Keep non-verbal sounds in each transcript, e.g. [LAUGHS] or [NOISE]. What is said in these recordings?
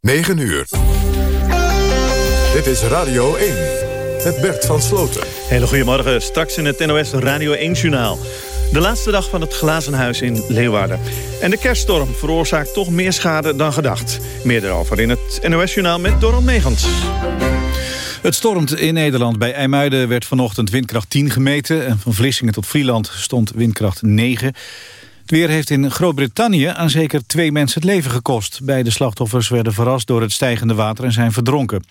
9 uur. Dit is Radio 1. Met Bert van Sloten. Hele goedemorgen. Straks in het NOS Radio 1-journaal. De laatste dag van het glazen huis in Leeuwarden. En de kerststorm veroorzaakt toch meer schade dan gedacht. Meer daarover in het NOS-journaal met Doron Megens. Het stormt in Nederland. Bij IJmuiden werd vanochtend windkracht 10 gemeten. En van Vlissingen tot Vlieland stond windkracht 9. Het weer heeft in Groot-Brittannië aan zeker twee mensen het leven gekost. Beide slachtoffers werden verrast door het stijgende water en zijn verdronken.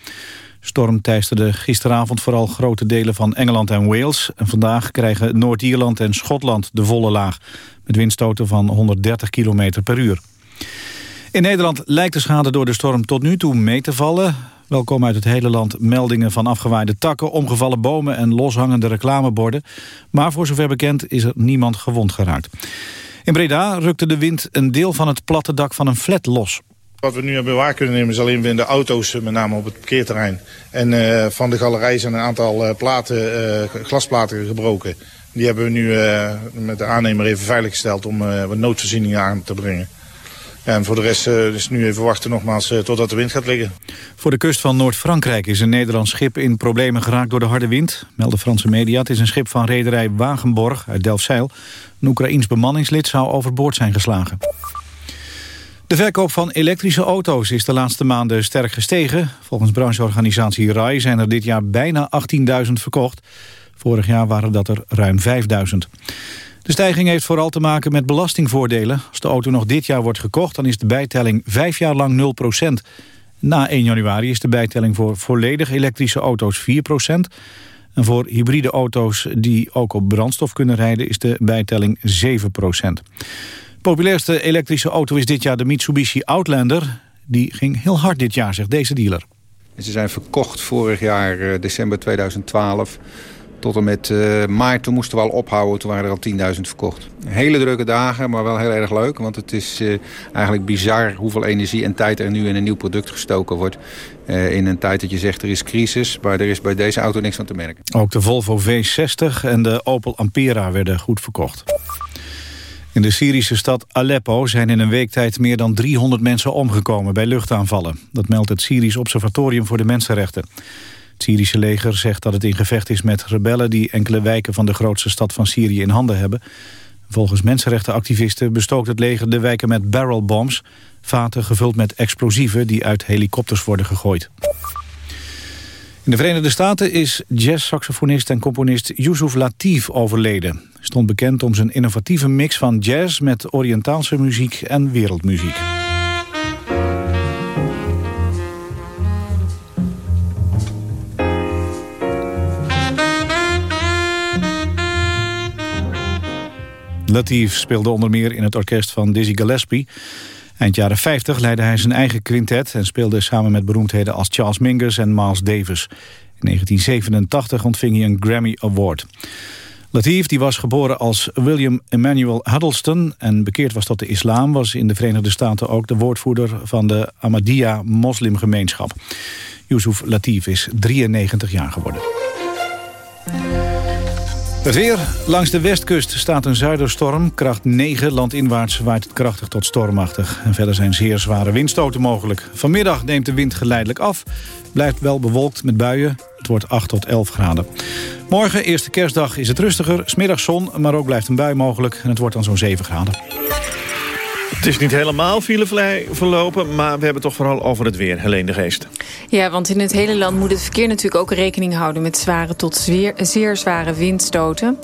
Storm teisterde gisteravond vooral grote delen van Engeland en Wales. En vandaag krijgen Noord-Ierland en Schotland de volle laag. Met windstoten van 130 km per uur. In Nederland lijkt de schade door de storm tot nu toe mee te vallen. Wel komen uit het hele land meldingen van afgewaaide takken... omgevallen bomen en loshangende reclameborden. Maar voor zover bekend is er niemand gewond geraakt. In Breda rukte de wind een deel van het platte dak van een flat los. Wat we nu hebben waar kunnen nemen is alleen de auto's, met name op het parkeerterrein. En uh, van de galerij zijn een aantal uh, platen, uh, glasplaten gebroken. Die hebben we nu met de aannemer even veiliggesteld om wat noodvoorzieningen aan te brengen. En voor de rest is nu even wachten nogmaals totdat de wind gaat liggen. Voor de kust van Noord-Frankrijk is een Nederlands schip in problemen geraakt door de harde wind. Melden Franse media. Het is een schip van rederij Wagenborg uit Delfzijl. Een Oekraïns bemanningslid zou overboord zijn geslagen. De verkoop van elektrische auto's is de laatste maanden sterk gestegen. Volgens brancheorganisatie RAI zijn er dit jaar bijna 18.000 verkocht. Vorig jaar waren dat er ruim 5.000. De stijging heeft vooral te maken met belastingvoordelen. Als de auto nog dit jaar wordt gekocht, dan is de bijtelling vijf jaar lang 0% Na 1 januari is de bijtelling voor volledig elektrische auto's 4% En voor hybride auto's die ook op brandstof kunnen rijden is de bijtelling 7% populairste elektrische auto is dit jaar de Mitsubishi Outlander. Die ging heel hard dit jaar, zegt deze dealer. Ze zijn verkocht vorig jaar uh, december 2012 tot en met uh, maart. Toen moesten we al ophouden, toen waren er al 10.000 verkocht. Hele drukke dagen, maar wel heel erg leuk. Want het is uh, eigenlijk bizar hoeveel energie en tijd er nu in een nieuw product gestoken wordt. in een tijd dat je zegt er is crisis, maar er is bij deze auto niks van te merken. Ook de Volvo V60 en de Opel Ampera werden goed verkocht. In de Syrische stad Aleppo zijn in een week tijd meer dan 300 mensen omgekomen bij luchtaanvallen. Dat meldt het Syrisch Observatorium voor de Mensenrechten. Het Syrische leger zegt dat het in gevecht is met rebellen die enkele wijken van de grootste stad van Syrië in handen hebben. Volgens mensenrechtenactivisten bestookt het leger de wijken met barrelbombs, vaten gevuld met explosieven die uit helikopters worden gegooid. In de Verenigde Staten is jazz-saxofonist en componist Yusuf Latif overleden. Stond bekend om zijn innovatieve mix van jazz met Oriëntaalse muziek en wereldmuziek. Latif speelde onder meer in het orkest van Dizzy Gillespie... Eind jaren 50 leidde hij zijn eigen quintet... en speelde samen met beroemdheden als Charles Mingus en Miles Davis. In 1987 ontving hij een Grammy Award. Latif, die was geboren als William Emmanuel Huddleston... en bekeerd was tot de islam, was in de Verenigde Staten ook... de woordvoerder van de Ahmadiyya-moslimgemeenschap. Yusuf Latif is 93 jaar geworden. Het weer. Langs de westkust staat een zuiderstorm. Kracht 9 landinwaarts waait het krachtig tot stormachtig. En verder zijn zeer zware windstoten mogelijk. Vanmiddag neemt de wind geleidelijk af. Blijft wel bewolkt met buien. Het wordt 8 tot 11 graden. Morgen, eerste kerstdag, is het rustiger. Smiddag zon, maar ook blijft een bui mogelijk. En het wordt dan zo'n 7 graden. Het is niet helemaal filevrij verlopen, maar we hebben toch vooral over het weer. Helene de Geest. Ja, want in het hele land moet het verkeer natuurlijk ook rekening houden... met zware tot zeer, zeer zware windstoten.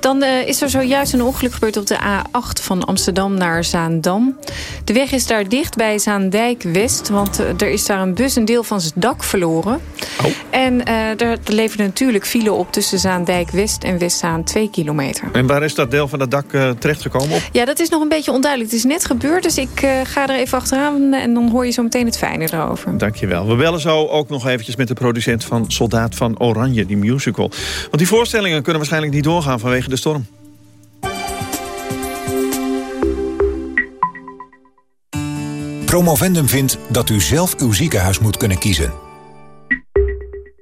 Dan uh, is er zojuist een ongeluk gebeurd op de A8 van Amsterdam naar Zaandam. De weg is daar dicht bij Zaandijk-West... want uh, er is daar een bus een deel van zijn dak verloren. Oh. En uh, er levert natuurlijk file op tussen Zaandijk-West en Westzaan 2 kilometer. En waar is dat deel van het dak terechtgekomen op? Ja, dat is nog een beetje onduidelijk. Het is net gebeurd, dus ik ga er even achteraan... en dan hoor je zo meteen het fijne erover. Dankjewel. We bellen zo ook nog eventjes met de producent van Soldaat van Oranje, die musical. Want die voorstellingen kunnen waarschijnlijk niet doorgaan vanwege de storm. Promovendum vindt dat u zelf uw ziekenhuis moet kunnen kiezen.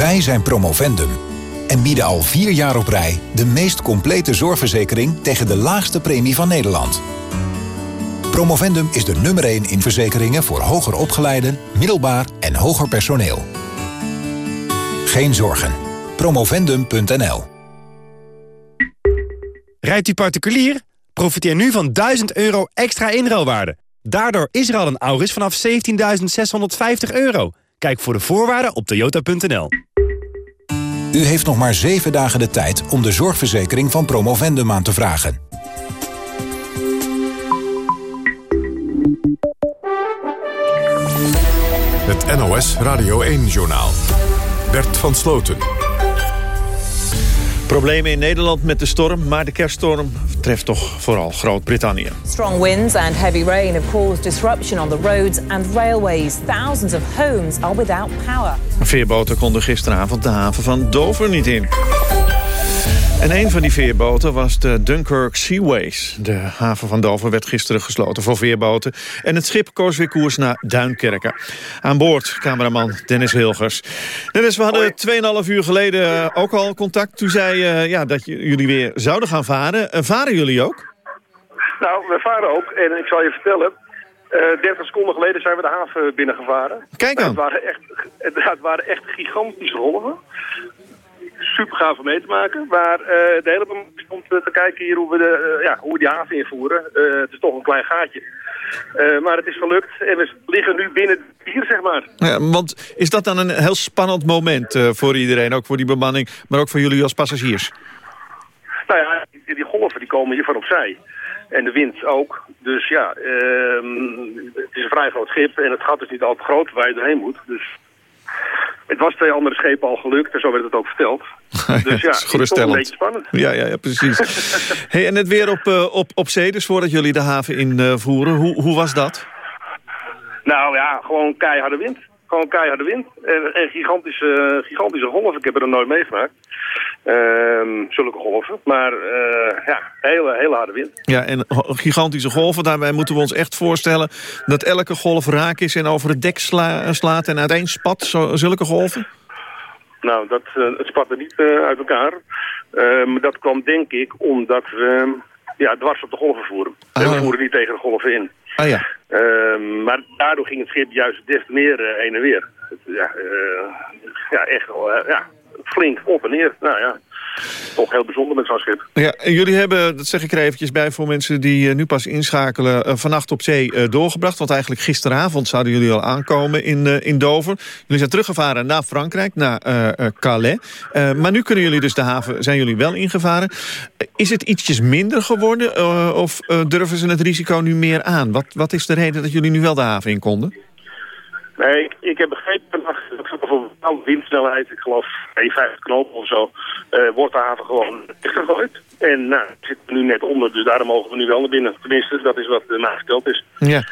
Wij zijn Promovendum en bieden al vier jaar op rij... de meest complete zorgverzekering tegen de laagste premie van Nederland. Promovendum is de nummer 1 in verzekeringen voor hoger opgeleiden, middelbaar en hoger personeel. Geen zorgen. Promovendum.nl Rijdt u particulier? Profiteer nu van 1000 euro extra inruilwaarde. Daardoor is er al een Auris vanaf 17.650 euro. Kijk voor de voorwaarden op toyota.nl. U heeft nog maar 7 dagen de tijd om de zorgverzekering van Promovendum aan te vragen. Het NOS Radio 1-journaal. Bert van Sloten. Problemen in Nederland met de storm, maar de kerststorm treft toch vooral Groot-Brittannië. Strong winds and heavy rain have caused disruption on the roads and railways. Thousands of homes are without power. Veerboten konden gisteravond de haven van Dover niet in. En een van die veerboten was de Dunkirk Seaways. De haven van Dover werd gisteren gesloten voor veerboten. En het schip koos weer koers naar Duinkerken. Aan boord cameraman Dennis Hilgers. Dennis, we hadden 2,5 uur geleden eh, ook al contact. Toen zei uh, ja, dat jullie weer zouden gaan varen. Uh, varen jullie ook? Nou, we varen ook. En ik zal je vertellen... Uh, 30 seconden geleden zijn we de haven binnengevaren. Kijk aan. Het waren echt, [LAUGHS] het waren echt gigantische golven super gaaf om mee te maken. Maar uh, de hele moment stond te kijken hier hoe we, de, uh, ja, hoe we die haven invoeren. Uh, het is toch een klein gaatje. maar het is gelukt en we liggen nu binnen hier, zeg maar. Ja, want is dat dan een heel spannend moment voor iedereen? Ook voor die bemanning, maar ook voor jullie als passagiers? Nou ja, die, die golven die komen hier van opzij. En de wind ook. Dus ja, het is een vrij groot schip en het gat is niet al te groot waar je doorheen moet. Dus het was twee andere schepen al gelukt en zo werd het ook verteld. [LAUGHS] Dus ja, het is toch een beetje spannend. Ja, ja, ja precies. [LAUGHS] hey, en het weer op, uh, op, op zee, dus voordat jullie de haven invoeren. Uh, hoe, hoe was dat? Nou ja, gewoon keiharde wind. Gewoon keiharde wind. En, en gigantische, gigantische golven. Ik heb er nog nooit meegemaakt. Um, zulke golven. Maar uh, ja, hele, hele harde wind. Ja, en gigantische golven. Daarbij moeten we ons echt voorstellen dat elke golf raak is en over het dek sla slaat en uiteen spat. Zo, zulke golven? Nou, dat, uh, het spatte niet uh, uit elkaar. Um, dat kwam denk ik omdat we ja, dwars op de golven voeren. Ah. We voeren niet tegen de golven in. Ah, ja. Um, maar daardoor ging het schip juist des meer heen en weer. Ja, uh, ja echt wel, ja, flink op en neer. Nou ja, toch heel bijzonder met zo'n schip. Ja, en jullie hebben, dat zeg ik er eventjes bij voor mensen die nu pas inschakelen... Uh, vannacht op zee uh, doorgebracht. Want eigenlijk gisteravond zouden jullie al aankomen in, in Dover. Jullie zijn teruggevaren naar Frankrijk, naar Calais. maar nu kunnen jullie dus de haven, zijn jullie wel ingevaren. is het ietsjes minder geworden of durven ze het risico nu meer aan? Wat, wat is de reden dat jullie nu wel de haven in konden? Nee, ik, ik heb begrepen voor windsnelheid, ik geloof 51 knopen of zo, uh, wordt de haven gewoon gegooid. En nou, ik zit er nu net onder, dus daarom mogen we nu wel naar binnen. Tenminste, dat is wat uh, mij verteld is. Ja,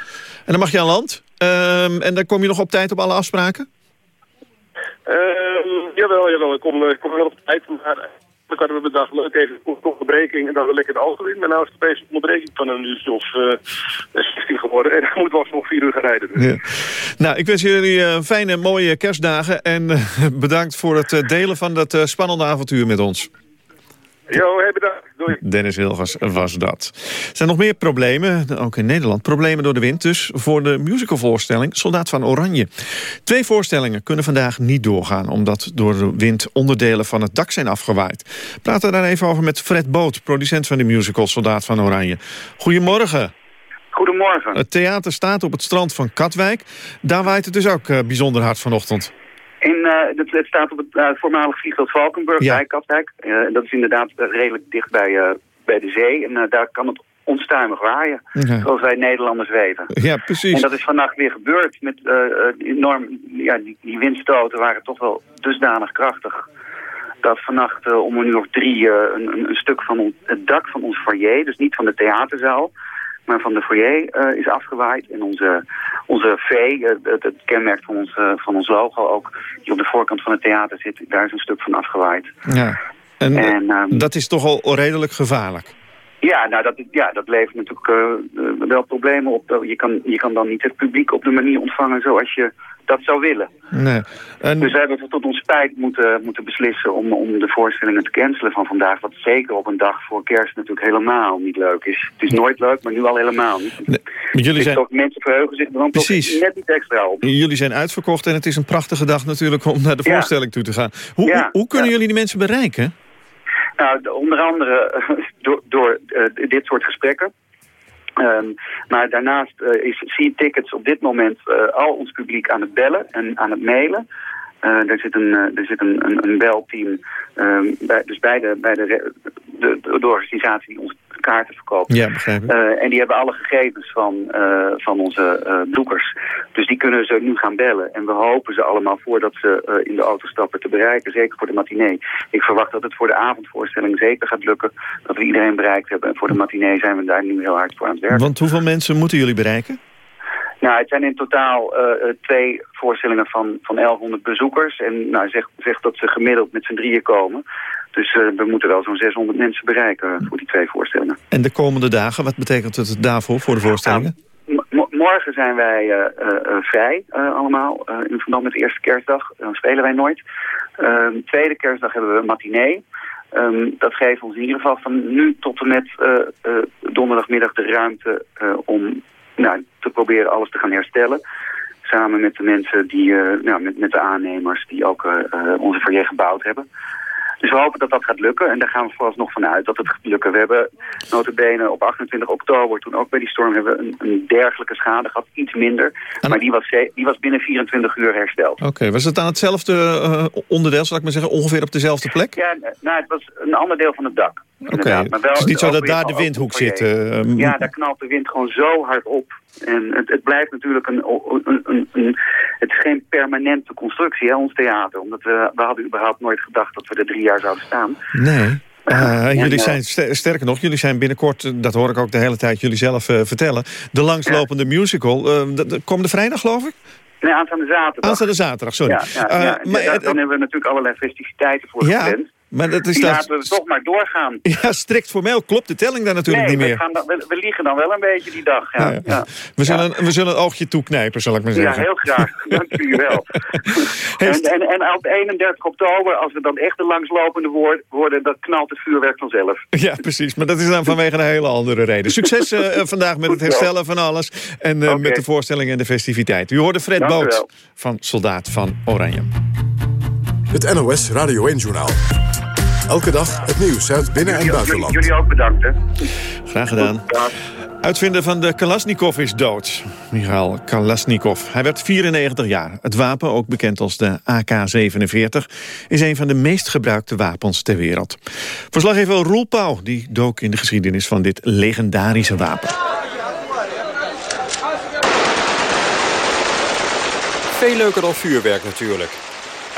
en dan mag je aan land. Um, en dan kom je nog op tijd op alle afspraken? Um, jawel, jawel. Ik kom, ik kom wel op tijd, maar dan hadden we bedacht, leuk even een onderbreking en dan we lekker de auto in. Maar nou is het opeens een onderbreking van een uurtje of uh, 16 geworden. En dan moet wel nog vier uur gaan rijden. Dus. Ja. Nou, ik wens jullie uh, fijne, mooie kerstdagen. En uh, bedankt voor het delen van dat spannende avontuur met ons. Jo, hey, bedankt. Doei. Dennis Hilgers was dat. Er zijn nog meer problemen, ook in Nederland. Problemen door de wind dus voor de musicalvoorstelling Soldaat van Oranje. Twee voorstellingen kunnen vandaag niet doorgaan... omdat door de wind onderdelen van het dak zijn afgewaaid. Praten we daar even over met Fred Boot, producent van de musical Soldaat van Oranje. Goedemorgen. Goedemorgen. Het theater staat op het strand van Katwijk. Daar waait het dus ook uh, bijzonder hard vanochtend. In, uh, het, het, staat op het uh, voormalig vliegveld Valkenburg ja. bij Katwijk. Uh, dat is inderdaad redelijk dicht bij, bij de zee. En daar kan het onstuimig waaien. Ja. Zoals wij Nederlanders weten. Ja, precies. En dat is vannacht weer gebeurd. Met eh, eh, enorm, ja, die, die windstoten waren toch wel dusdanig krachtig. Dat vannacht eh, om een uur of drie eh, een, een, een stuk van on- het dak van ons foyer, dus niet van de theaterzaal, maar van de foyer eh, is afgewaaid. En onze, onze V, eh, het, het kenmerk van ons, eh, van ons logo ook, die op de voorkant van het theater zit, daar is een stuk van afgewaaid. Ja. En, En, ehm, dat is toch al redelijk gevaarlijk. Ja, nou dat, ja, dat levert natuurlijk eh, eh, wel problemen op. Je kan, je kan dan niet het publiek op de manier ontvangen zoals je dat zou willen. Nee. En, Dus we hebben tot ons spijt moeten, moeten beslissen om, om de voorstellingen te cancelen van vandaag. Wat zeker op een dag voor kerst natuurlijk helemaal niet leuk is. Het is nooit leuk, maar nu al helemaal niet. jullie Dus zijn, toch, mensen verheugen zich er dan Precies. toch net iets extra op. jullie zijn uitverkocht en het is een prachtige dag natuurlijk om naar de Ja. voorstelling toe te gaan. Hoe, Ja, hoe, hoe kunnen jullie die mensen bereiken? Nou, de- onder andere door, door eh, dit soort gesprekken. Ehm, maar daarnaast eh, is See Tickets op dit moment eh, al ons publiek aan het bellen en aan het mailen. Eh, er zit een, er zit een, een, een belteam, ehm, bij, dus bij, de, bij de, de, de, organisatie die onze kaarten verkoopt. Ja. Eh, en die hebben alle gegevens van, eh, van onze eh bezoekers. Dus die kunnen ze nu gaan bellen. En we hopen ze allemaal voordat ze in de auto stappen te bereiken. Zeker voor de matinee. Ik verwacht dat het voor de avondvoorstelling zeker gaat lukken. Dat we iedereen bereikt hebben. En voor de matinee zijn we daar nu heel hard voor aan het werken. Want hoeveel mensen moeten jullie bereiken? Nou, het zijn in totaal twee voorstellingen van, van 1100 bezoekers. En nou, zeg, zeg dat ze gemiddeld met z'n drieën komen. Dus eh, we moeten wel zo'n 600 mensen bereiken voor die twee voorstellingen. En de komende dagen, wat betekent het daarvoor voor de voorstellingen? M- m- morgen zijn wij eh, eh, eh, vrij eh, allemaal, eh, in verband met de eerste kerstdag. Dan spelen wij nooit. Ehm, tweede kerstdag hebben we een matinee. Ehm, dat geeft ons in ieder geval van nu tot en met eh, eh, donderdagmiddag de ruimte eh, om nou, te proberen alles te gaan herstellen. Samen met de mensen die, eh, nou, met, met de aannemers die ook eh, eh, onze foyer gebouwd hebben. Dus we hopen dat dat gaat lukken. En daar gaan we vooralsnog van uit dat het gaat lukken. We hebben notabene op 28 oktober, toen ook bij die storm, hebben we een, een dergelijke schade gehad. Iets minder. Maar die was, die was binnen 24 uur hersteld. Oké, was het aan hetzelfde eh, onderdeel, zal ik maar zeggen, ongeveer op dezelfde plek? Ja, nou, het was een ander deel van het dak. Oké, het is niet zo dat daar de windhoek zit. eh, Ja, daar knalt de wind gewoon zo hard op. En het, het blijft natuurlijk een, een, een, een- Het is geen permanente constructie, hè, ons theater. Omdat we, we hadden überhaupt nooit gedacht dat we er drie jaar zouden staan. Nee. Eh, En, jullie eh, zijn, ster- sterker nog, jullie zijn binnenkort, dat hoor ik ook de hele tijd jullie zelf vertellen, de langslopende musical. eh, de- de- komende vrijdag, geloof ik? Nee, aanstaande zaterdag. Aanstaande zaterdag, sorry. Ja, ja, ja. maar, Ja, dan hebben we natuurlijk allerlei festiviteiten voor ja, gepland. Maar dat is Die dan... laten we toch maar doorgaan. [LAUGHS] Ja, strikt formeel klopt de telling daar natuurlijk nee, niet we, meer. gaan dan, we, we liegen dan wel een beetje die dag. Ja, Ja, ja. ja. We, zullen, we zullen een oogje toeknijpen, zal ik maar Ja, zeggen. heel graag. Dank jullie wel. [LAUGHS] en, en, en op 31 oktober, als we dan echt de langslopende woord- worden, dan knalt het vuurwerk vanzelf. Ja, precies. Maar dat is dan vanwege een hele andere reden. Succes eh, vandaag met het herstellen van alles. En eh, met de voorstelling en de festiviteit. U hoorde Fred Dank u Boot van Soldaat van Oranje. Het NOS Radio 1-journaal. Elke dag het nieuws uit binnen- en buitenland. jullie ook bedankt, hè. Graag gedaan. Uitvinder van de Kalashnikov is dood. Michail Kalashnikov. Hij werd 94 jaar. Het wapen, ook bekend als de AK-47... is een van de meest gebruikte wapens ter wereld. Verslaggever Roel Pauw die dook in de geschiedenis van dit legendarische wapen. Veel leuker dan vuurwerk natuurlijk.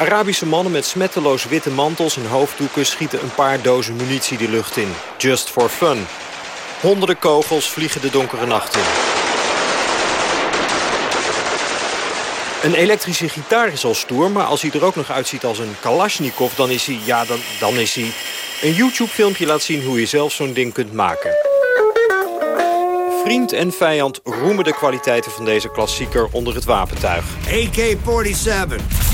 Arabische mannen met smetteloos witte mantels en hoofddoeken schieten een paar dozen munitie de lucht in. Just for fun. Honderden kogels vliegen de donkere nacht in. Een elektrische gitaar is al stoer, maar als hij er ook nog uitziet als een Kalashnikov... dan is hij, ja, dan, dan is hij... Een YouTube-filmpje laat zien hoe je zelf zo'n ding kunt maken. Vriend en vijand roemen de kwaliteiten van deze klassieker onder het wapentuig. AK-47.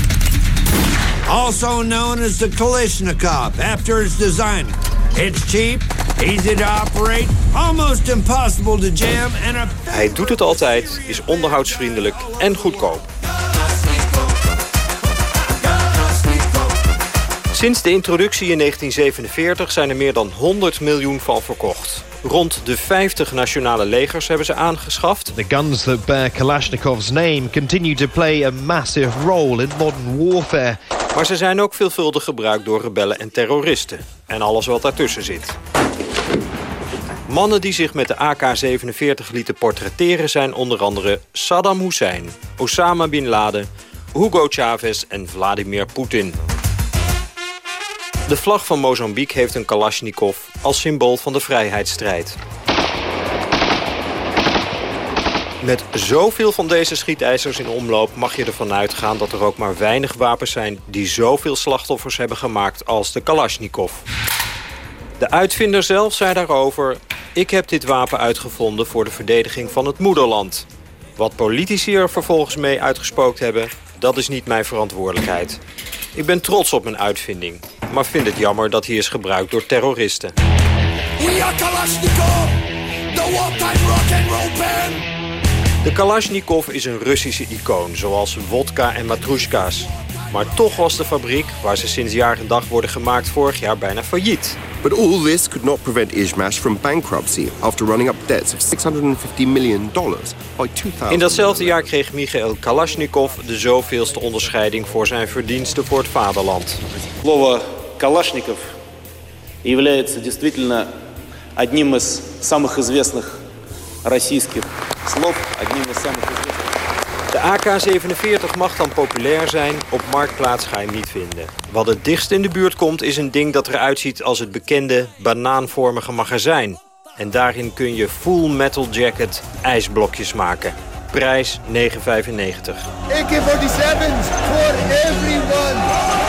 Also known as the Kalashnikov, after its design. It's cheap, easy to operate, almost impossible to jam, and a... Hij doet het altijd, is onderhoudsvriendelijk en goedkoop. Sinds de introductie in 1947 zijn er meer dan 100 miljoen van verkocht. Rond de 50 nationale legers hebben ze aangeschaft. The guns that bear Kalashnikov's name continue to play a massive role in modern warfare. Maar ze zijn ook veelvuldig gebruikt door rebellen en terroristen. En alles wat daartussen zit. Mannen die zich met de AK-47 lieten portretteren zijn onder andere Saddam Hussein, Osama Bin Laden, Hugo Chavez en Vladimir Poetin. De vlag van Mozambique heeft een Kalashnikov als symbool van de vrijheidsstrijd. Met zoveel van deze schietijzers in omloop mag je ervan uitgaan dat er ook maar weinig wapens zijn die zoveel slachtoffers hebben gemaakt als de Kalashnikov. De uitvinder zelf zei daarover... ik heb dit wapen uitgevonden voor de verdediging van het moederland. Wat politici er vervolgens mee uitgespookt hebben, dat is niet mijn verantwoordelijkheid. Ik ben trots op mijn uitvinding, maar vindt het jammer dat hij is gebruikt door terroristen. We are Kalashnikov, the wartime rock'n'roll band. De Kalashnikov is een Russische icoon, zoals vodka en matroeska's. Maar toch was de fabriek, waar ze sinds jaar en dag worden gemaakt, vorig jaar bijna failliet. But all this could not prevent from bankruptcy after running up debts of 650 million dollars by 2000. In datzelfde jaar kreeg Michael Kalashnikov de zoveelste onderscheiding voor zijn verdiensten voor het vaderland. Lova «Калашников» является действительно одним из самых известных российских слов, одним из самых известных. De AK-47 mag dan populair zijn, op Marktplaats ga je hem niet vinden. Wat het dichtst in de buurt komt is een ding dat eruit ziet als het bekende banaanvormige magazijn. En daarin kun je Full Metal Jacket ijsblokjes maken. Prijs 9,95. AK-47's for everyone.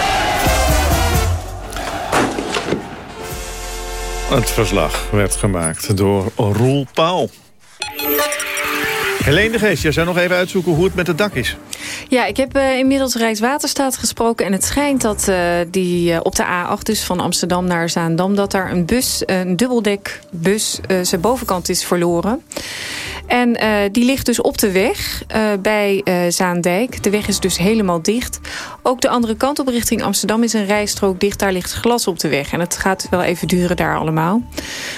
Het verslag werd gemaakt door Roel Pauw. Helene Geest, jij zou nog even uitzoeken hoe het met het dak is. Ja, ik heb uh, inmiddels Rijkswaterstaat gesproken... en het schijnt dat uh, die uh, op de A8, dus van Amsterdam naar Zaandam... dat daar een bus, een dubbeldekbus, zijn bovenkant is verloren. En uh, die ligt dus op de weg uh, bij uh, Zaandijk. De weg is dus helemaal dicht. Ook de andere kant op richting Amsterdam is een rijstrook dicht. Daar ligt glas op de weg. En het gaat wel even duren daar allemaal.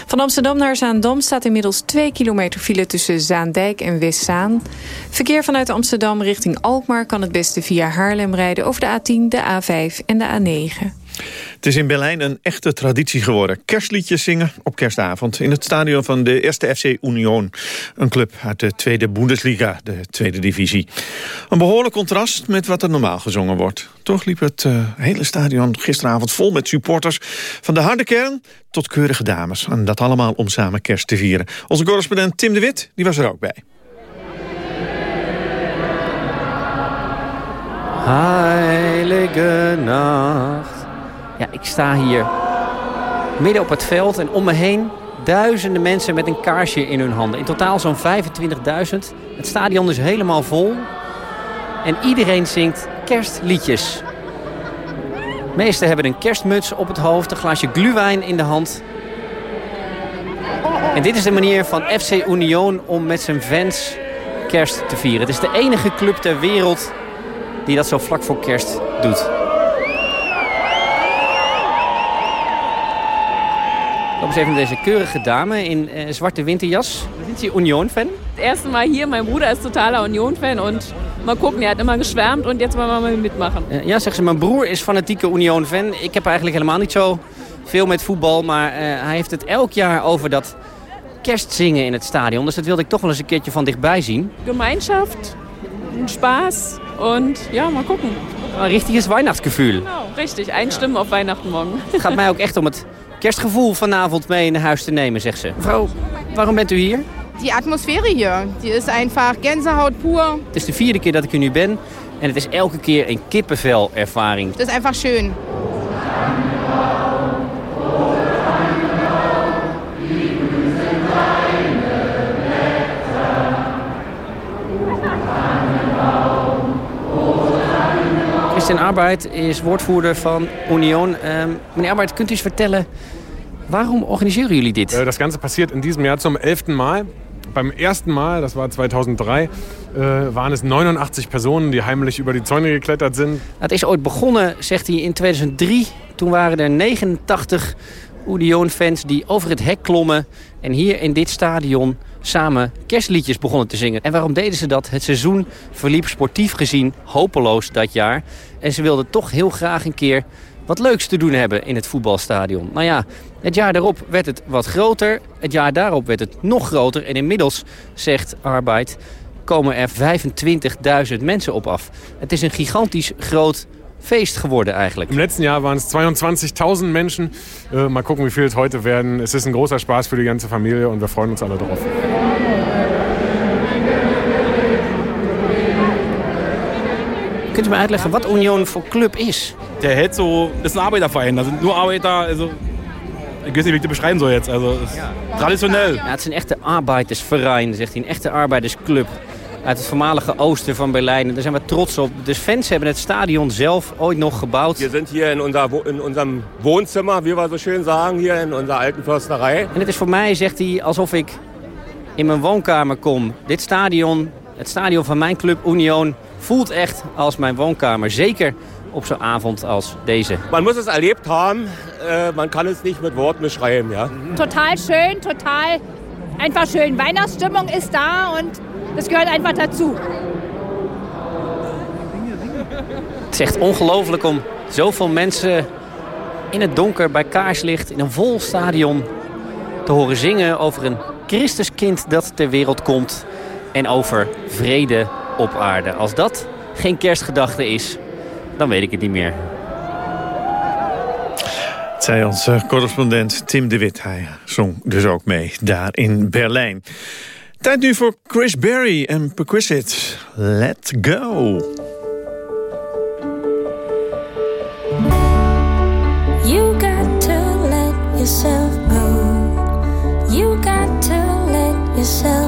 Van Amsterdam naar Zaandam staat inmiddels 2 kilometer file tussen Zaandijk en Westzaan. Verkeer vanuit Amsterdam richting Alkmaar kan het beste via Haarlem rijden over de A10, de A5 en de A9. Het is in Berlijn een echte traditie geworden. Kerstliedjes zingen op kerstavond in het stadion van de eerste FC Union. Een club uit de tweede Bundesliga, de tweede divisie. Een behoorlijk contrast met wat er normaal gezongen wordt. Toch liep het uh, hele stadion gisteravond vol met supporters... van de harde kern tot keurige dames. En dat allemaal om samen kerst te vieren. Onze correspondent Tim de Wit die was er ook bij. Heilige Nacht. Ja, ik sta hier midden op het veld en om me heen duizenden mensen met een kaarsje in hun handen. In totaal zo'n 25.000. Het stadion is helemaal vol. En iedereen zingt kerstliedjes. De meesten hebben een kerstmuts op het hoofd, een glaasje gluwijn in de hand. En dit is de manier van FC Union om met zijn fans kerst te vieren. Het is de enige club ter wereld die dat zo vlak voor kerst doet. Loop eens even deze keurige dame in äh, zwarte winterjas. Sind Sie Union-Fan? Das erste Mal hier, mein Bruder ist totaler Union-Fan und mal gucken, er hat immer geschwärmt und jetzt wollen wir mal mitmachen. Uh, ja, zegt ze, mijn broer is fanatieke Union-fan. Ik heb eigenlijk helemaal niet zo veel met voetbal, maar uh, hij heeft het elk jaar over dat kerstzingen in het stadion. Dus dat wilde ik toch wel eens een keertje van dichtbij zien. Gemeinschaft, Spaß und ja, mal gucken. Een richtiges Weihnachtsgefühl. Genau, richtig. Einstimmen op Weihnachten morgen. Het gaat mij ook echt om het kerstgevoel vanavond mee naar huis te nemen, zegt ze. Mevrouw, waarom bent u hier? Die atmosfeer hier, die is einfach Gänsehaut pur. Het is de vierde keer dat ik er nu ben en het is elke keer een kippenvel ervaring. Het is einfach schön. Christian Arbeid is woordvoerder van Union. Ähm, meneer Arbeid, kunt u eens vertellen, waarom organiseren jullie dit? Das Ganze passiert in diesem Jahr zum elften Mal. Beim ersten Mal, das war 2003, äh, waren es 89 Personen die heimlich über die Zäune geklettert sind. Het is ooit begonnen, zegt hij, in 2003. Toen waren er 89 Union-fans die over het hek klommen... en hier in dit stadion samen kerstliedjes begonnen te zingen. En waarom deden ze dat? Het seizoen verliep sportief gezien hopeloos dat jaar. En ze wilden toch heel graag een keer wat leuks te doen hebben in het voetbalstadion. Nou ja, het jaar daarop werd het wat groter. Het jaar daarop werd het nog groter. En inmiddels, zegt Arbeid, komen er 25.000 mensen op af. Het is een gigantisch groot feest geworden eigenlijk. Im letzten Jahr waren es 22.000 Menschen. Äh, mal gucken, wie viel es heute werden. Es ist ein großer Spaß für die ganze Familie und wir freuen uns alle drauf. Kunt u me uitleggen wat Union voor club is? Der hält so, ist ein Arbeiterverein. Da sind nur Arbeiter. Also, ich weiß nicht, wie ich das beschreiben soll jetzt. Also, es ist traditionell. Ja, het is een echte arbeidersverein, zegt hij. Een echte arbeidersclub. Uit het voormalige oosten van Berlijn. En daar zijn we trots op. De fans hebben het stadion zelf ooit nog gebouwd. Wir sind hier in, unser, Wo- in unserem Wohnzimmer, wie wir so schön sagen, hier in unserer alten Försterei. En het is voor mij, zegt hij, alsof ik in mijn woonkamer kom. Dit stadion, het stadion van mijn club Union, voelt echt als mijn woonkamer. Zeker op zo'n avond als deze. Man muss es erlebt haben, äh, man kann es nicht mit Worten beschreiben. Ja? total schön, total einfach schön. Weihnachtsstimmung ist da und das gehört einfach dazu. Het is echt ongelooflijk om zoveel mensen in het donker bij kaarslicht in een vol stadion te horen zingen over een Christuskind dat ter wereld komt en over vrede op aarde. Als dat geen kerstgedachte is, dan weet ik het niet meer. Het zei onze correspondent Tim de Wit. Hij zong dus ook mee daar in Berlijn. Tijd nu voor Chris Berry en Perquisite. Let go. You got to let yourself go. You got to let yourself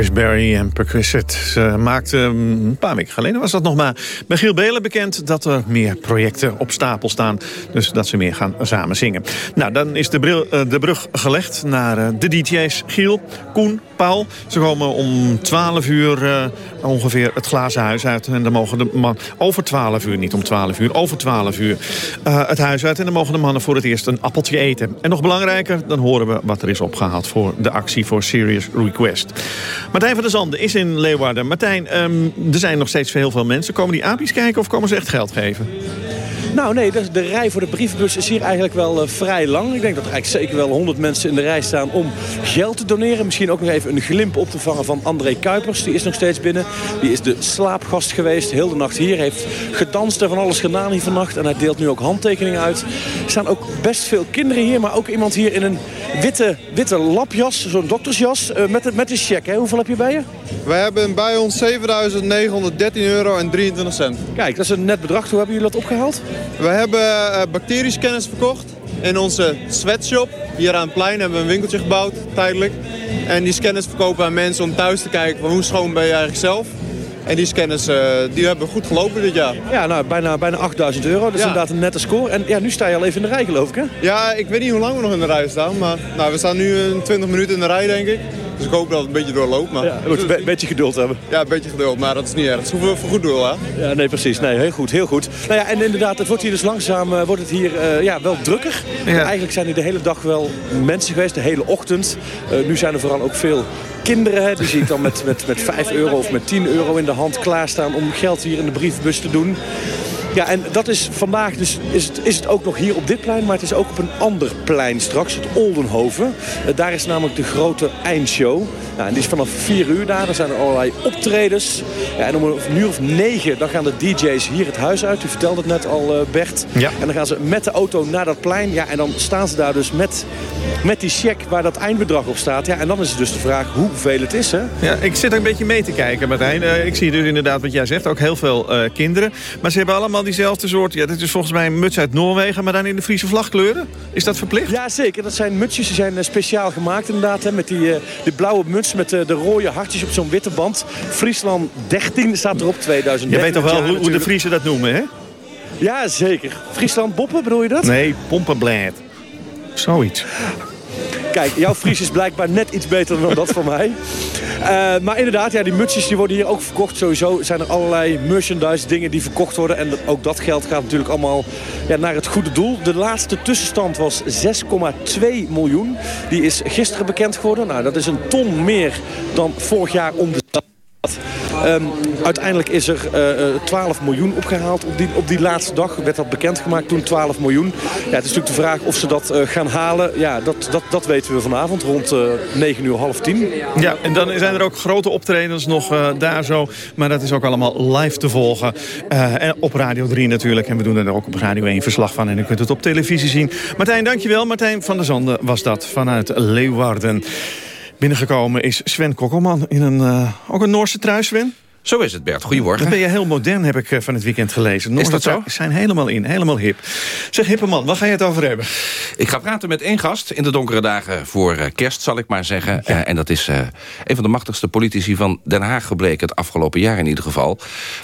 Chris Berry en Perquisite. Ze maakte mm, een paar weken geleden, was dat nog maar... Michiel Belen bekend dat er meer projecten op stapel staan. Dus dat ze meer gaan samen zingen. Nou, dan is de, bril, eh, de brug gelegd naar eh, de DJ's Giel, Koen, Ze komen om 12 uur uh, ongeveer het glazen huis uit. En dan mogen de man over 12 uur, niet om 12 uur, over 12 uur uh, het huis uit. En dan mogen de mannen voor het eerst een appeltje eten. En nog belangrijker, dan horen we wat er is opgehaald voor de actie voor Serious Request. Martijn van der Zanden is in Leeuwarden. Martijn, um, er zijn nog steeds heel veel mensen. Komen die apies kijken of komen ze echt geld geven? Nou nee, de, de, rij voor de brievenbus is hier eigenlijk wel uh, vrij lang. Ik denk dat er eigenlijk zeker wel 100 mensen in de rij staan om geld te doneren. Misschien ook nog even een glimp op te vangen van André Kuipers. Die is nog steeds binnen. Die is de slaapgast geweest, heel de nacht hier. Heeft gedanst en van alles gedaan hier vannacht. En hij deelt nu ook handtekeningen uit. Er staan ook best veel kinderen hier, maar ook iemand hier in een witte, witte lapjas, zo'n doktersjas, uh, met, met een cheque. Hoeveel heb je bij je? Wij hebben bij ons 7.913 euro en 23 cent. Kijk, dat is een net bedrag. Hoe hebben jullie dat opgehaald? We hebben uh, bacteriescanners verkocht. In onze sweatshop, hier aan het plein, hebben we een winkeltje gebouwd, tijdelijk. En die scanners verkopen aan mensen om thuis te kijken van hoe schoon ben je eigenlijk zelf. En die scanners uh, die hebben goed gelopen dit jaar. Ja, nou, bijna, bijna 8000 euro. Dat is ja. inderdaad een nette score. En ja, nu sta je al even in de rij, geloof ik, hè? Ja, ik weet niet hoe lang we nog in de rij staan. Maar nou, we staan nu 20 minuten in de rij, denk ik. Dus ik hoop dat het een beetje doorloopt. Maar... Ja, je moet een beetje geduld hebben. Ja, een beetje geduld, maar dat is niet erg. Dat is voor, voor goed doel, hè? Ja, nee, precies. Nee, heel goed, heel goed. Nou ja, en inderdaad, het wordt hier dus langzaam uh, wordt het hier, uh, ja, wel drukker. Ja. Eigenlijk zijn er de hele dag wel mensen geweest, de hele ochtend. Uh, nu zijn er vooral ook veel kinderen. Hè, die zie ik dan met, met, met 5 euro of met 10 euro in de hand klaarstaan om geld hier in de brievenbus te doen. Ja, en dat is vandaag dus is het, is het ook nog hier op dit plein, maar het is ook op een ander plein straks, het Oldenhoven. Uh, daar is namelijk de grote eindshow. Nou, en die is vanaf 4 uur daar. Er zijn er allerlei optredens. Ja, en om een uur of 9 dan gaan de DJ's hier het huis uit. U vertelde het net al, uh, Bert. Ja. En dan gaan ze met de auto naar dat plein. Ja, en dan staan ze daar dus met, met die cheque waar dat eindbedrag op staat. Ja, en dan is het dus de vraag hoeveel het is, hè? Ja, ik zit er een beetje mee te kijken, Martijn. Uh, ik zie dus inderdaad wat jij zegt, ook heel veel kinderen. Maar ze hebben allemaal diezelfde soort... Ja, dit is volgens mij een muts uit Noorwegen, maar dan in de Friese vlagkleuren. Is dat verplicht? Ja, zeker. Dat zijn mutsjes, die zijn speciaal gemaakt inderdaad. Hè, met die, die blauwe muts met de rode hartjes op zo'n witte band. Friesland 13 staat erop, 2013. Je weet toch wel hoe, hoe de Friesen dat noemen, hè? Ja, zeker. Friesland Boppen, bedoel je dat? Nee, Pompenblad. Zoiets. Kijk, jouw Fries is blijkbaar net iets beter dan dat van mij. Uh, maar inderdaad, ja, die mutsjes die worden hier ook verkocht. Sowieso zijn er allerlei merchandise dingen die verkocht worden. En ook dat geld gaat natuurlijk allemaal ja, naar het goede doel. De laatste tussenstand was 6,2 miljoen. Die is gisteren bekend geworden. Nou, dat is een ton meer dan vorig jaar om Um, uiteindelijk is er uh, 12 miljoen opgehaald op die, op die laatste dag. Werd dat bekendgemaakt toen 12 miljoen. Ja, het is natuurlijk de vraag of ze dat uh, gaan halen. Ja, dat, dat, dat weten we vanavond rond uh, 9 uur, half 10. Ja, en dan zijn er ook grote optredens nog daar zo. Maar dat is ook allemaal live te volgen. en op Radio 3 natuurlijk. En we doen er ook op Radio 1 verslag van. En u kunt het op televisie zien. Martijn, dankjewel. Martijn van der Zanden was dat vanuit Leeuwarden. Binnengekomen is Sven Kokkelman in een, uh, ook een Noorse trui, Sven. Zo is het, Bert. Goedemorgen. Dan ben je heel modern, heb ik van het weekend gelezen. Noorse is dat zo? zijn helemaal in, helemaal hip. Zeg, hippe man, waar ga je het over hebben? Ik ga praten met één gast in de donkere dagen voor kerst, zal ik maar zeggen. Ja. Uh, en dat is uh, een van de machtigste politici van Den Haag gebleken... het afgelopen jaar in ieder geval.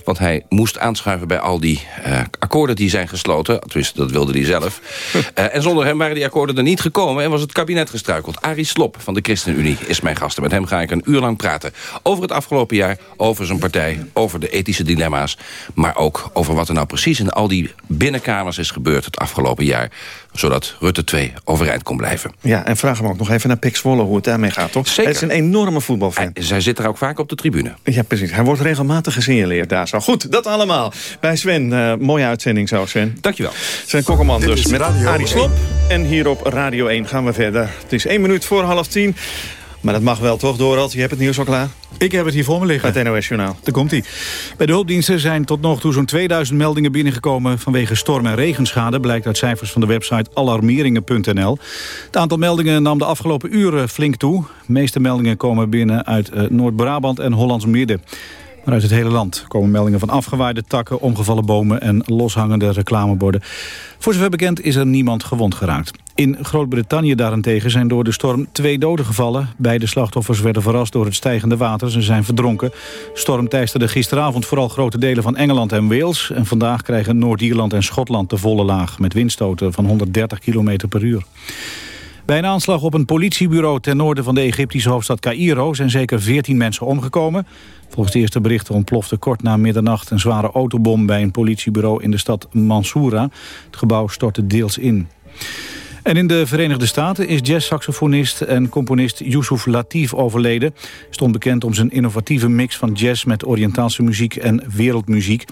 Want hij moest aanschuiven bij al die uh, akkoorden die zijn gesloten. Tenminste, dat wilde hij zelf. [LAUGHS] en zonder hem waren die akkoorden er niet gekomen... en was het kabinet gestruikeld. Arie Slop van de ChristenUnie is mijn gast. En met hem ga ik een uur lang praten over het afgelopen jaar... over zijn partij, over de ethische dilemma's... maar ook over wat er nou precies in al die binnenkamers is gebeurd het afgelopen jaar... zodat Rutte 2 overeind kon blijven. Ja, en vraag hem ook nog even naar Pek Zwolle hoe het daarmee gaat, toch? Zeker. Hij is een enorme voetbalfan. Hij, zij zit er ook vaak op de tribune. Ja, precies. Hij wordt regelmatig gesignaleerd daar zo. Goed, dat allemaal. Bij Sven, uh, mooie uitzending zo, Sven. Dankjewel. Sven Kokkelman dus met Arie Slop. En hier op Radio 1 gaan we verder. Het is één minuut voor half tien. Maar dat mag wel toch, Dorald? Je hebt het nieuws al klaar? Ik heb het hier voor me liggen. Het NOS Journaal. Daar komt hij. Bij de hulpdiensten zijn tot nog toe zo'n 2000 meldingen binnengekomen... vanwege storm- en regenschade, blijkt uit cijfers van de website alarmeringen.nl. Het aantal meldingen nam de afgelopen uren flink toe. De meeste meldingen komen binnen uit uh, Noord-Brabant en Hollands Midden. Maar uit het hele land komen meldingen van afgewaaide takken... omgevallen bomen en loshangende reclameborden. Voor zover bekend is er niemand gewond geraakt. In Groot-Brittannië daarentegen zijn door de storm twee doden gevallen. Beide slachtoffers werden verrast door het stijgende water. Ze zijn verdronken. Storm teisterde gisteravond vooral grote delen van Engeland en Wales. En vandaag krijgen Noord-Ierland en Schotland de volle laag... met windstoten van 130 km per uur. Bij een aanslag op een politiebureau ten noorden van de Egyptische hoofdstad Cairo zijn zeker 14 mensen omgekomen. Volgens de eerste berichten ontplofte kort na middernacht een zware autobom bij een politiebureau in de stad Mansoura. Het gebouw stortte deels in. En in de Verenigde Staten is jazzsaxofonist en componist Yusuf Latif overleden. Stond bekend om zijn innovatieve mix van jazz met Oriëntaalse muziek en wereldmuziek.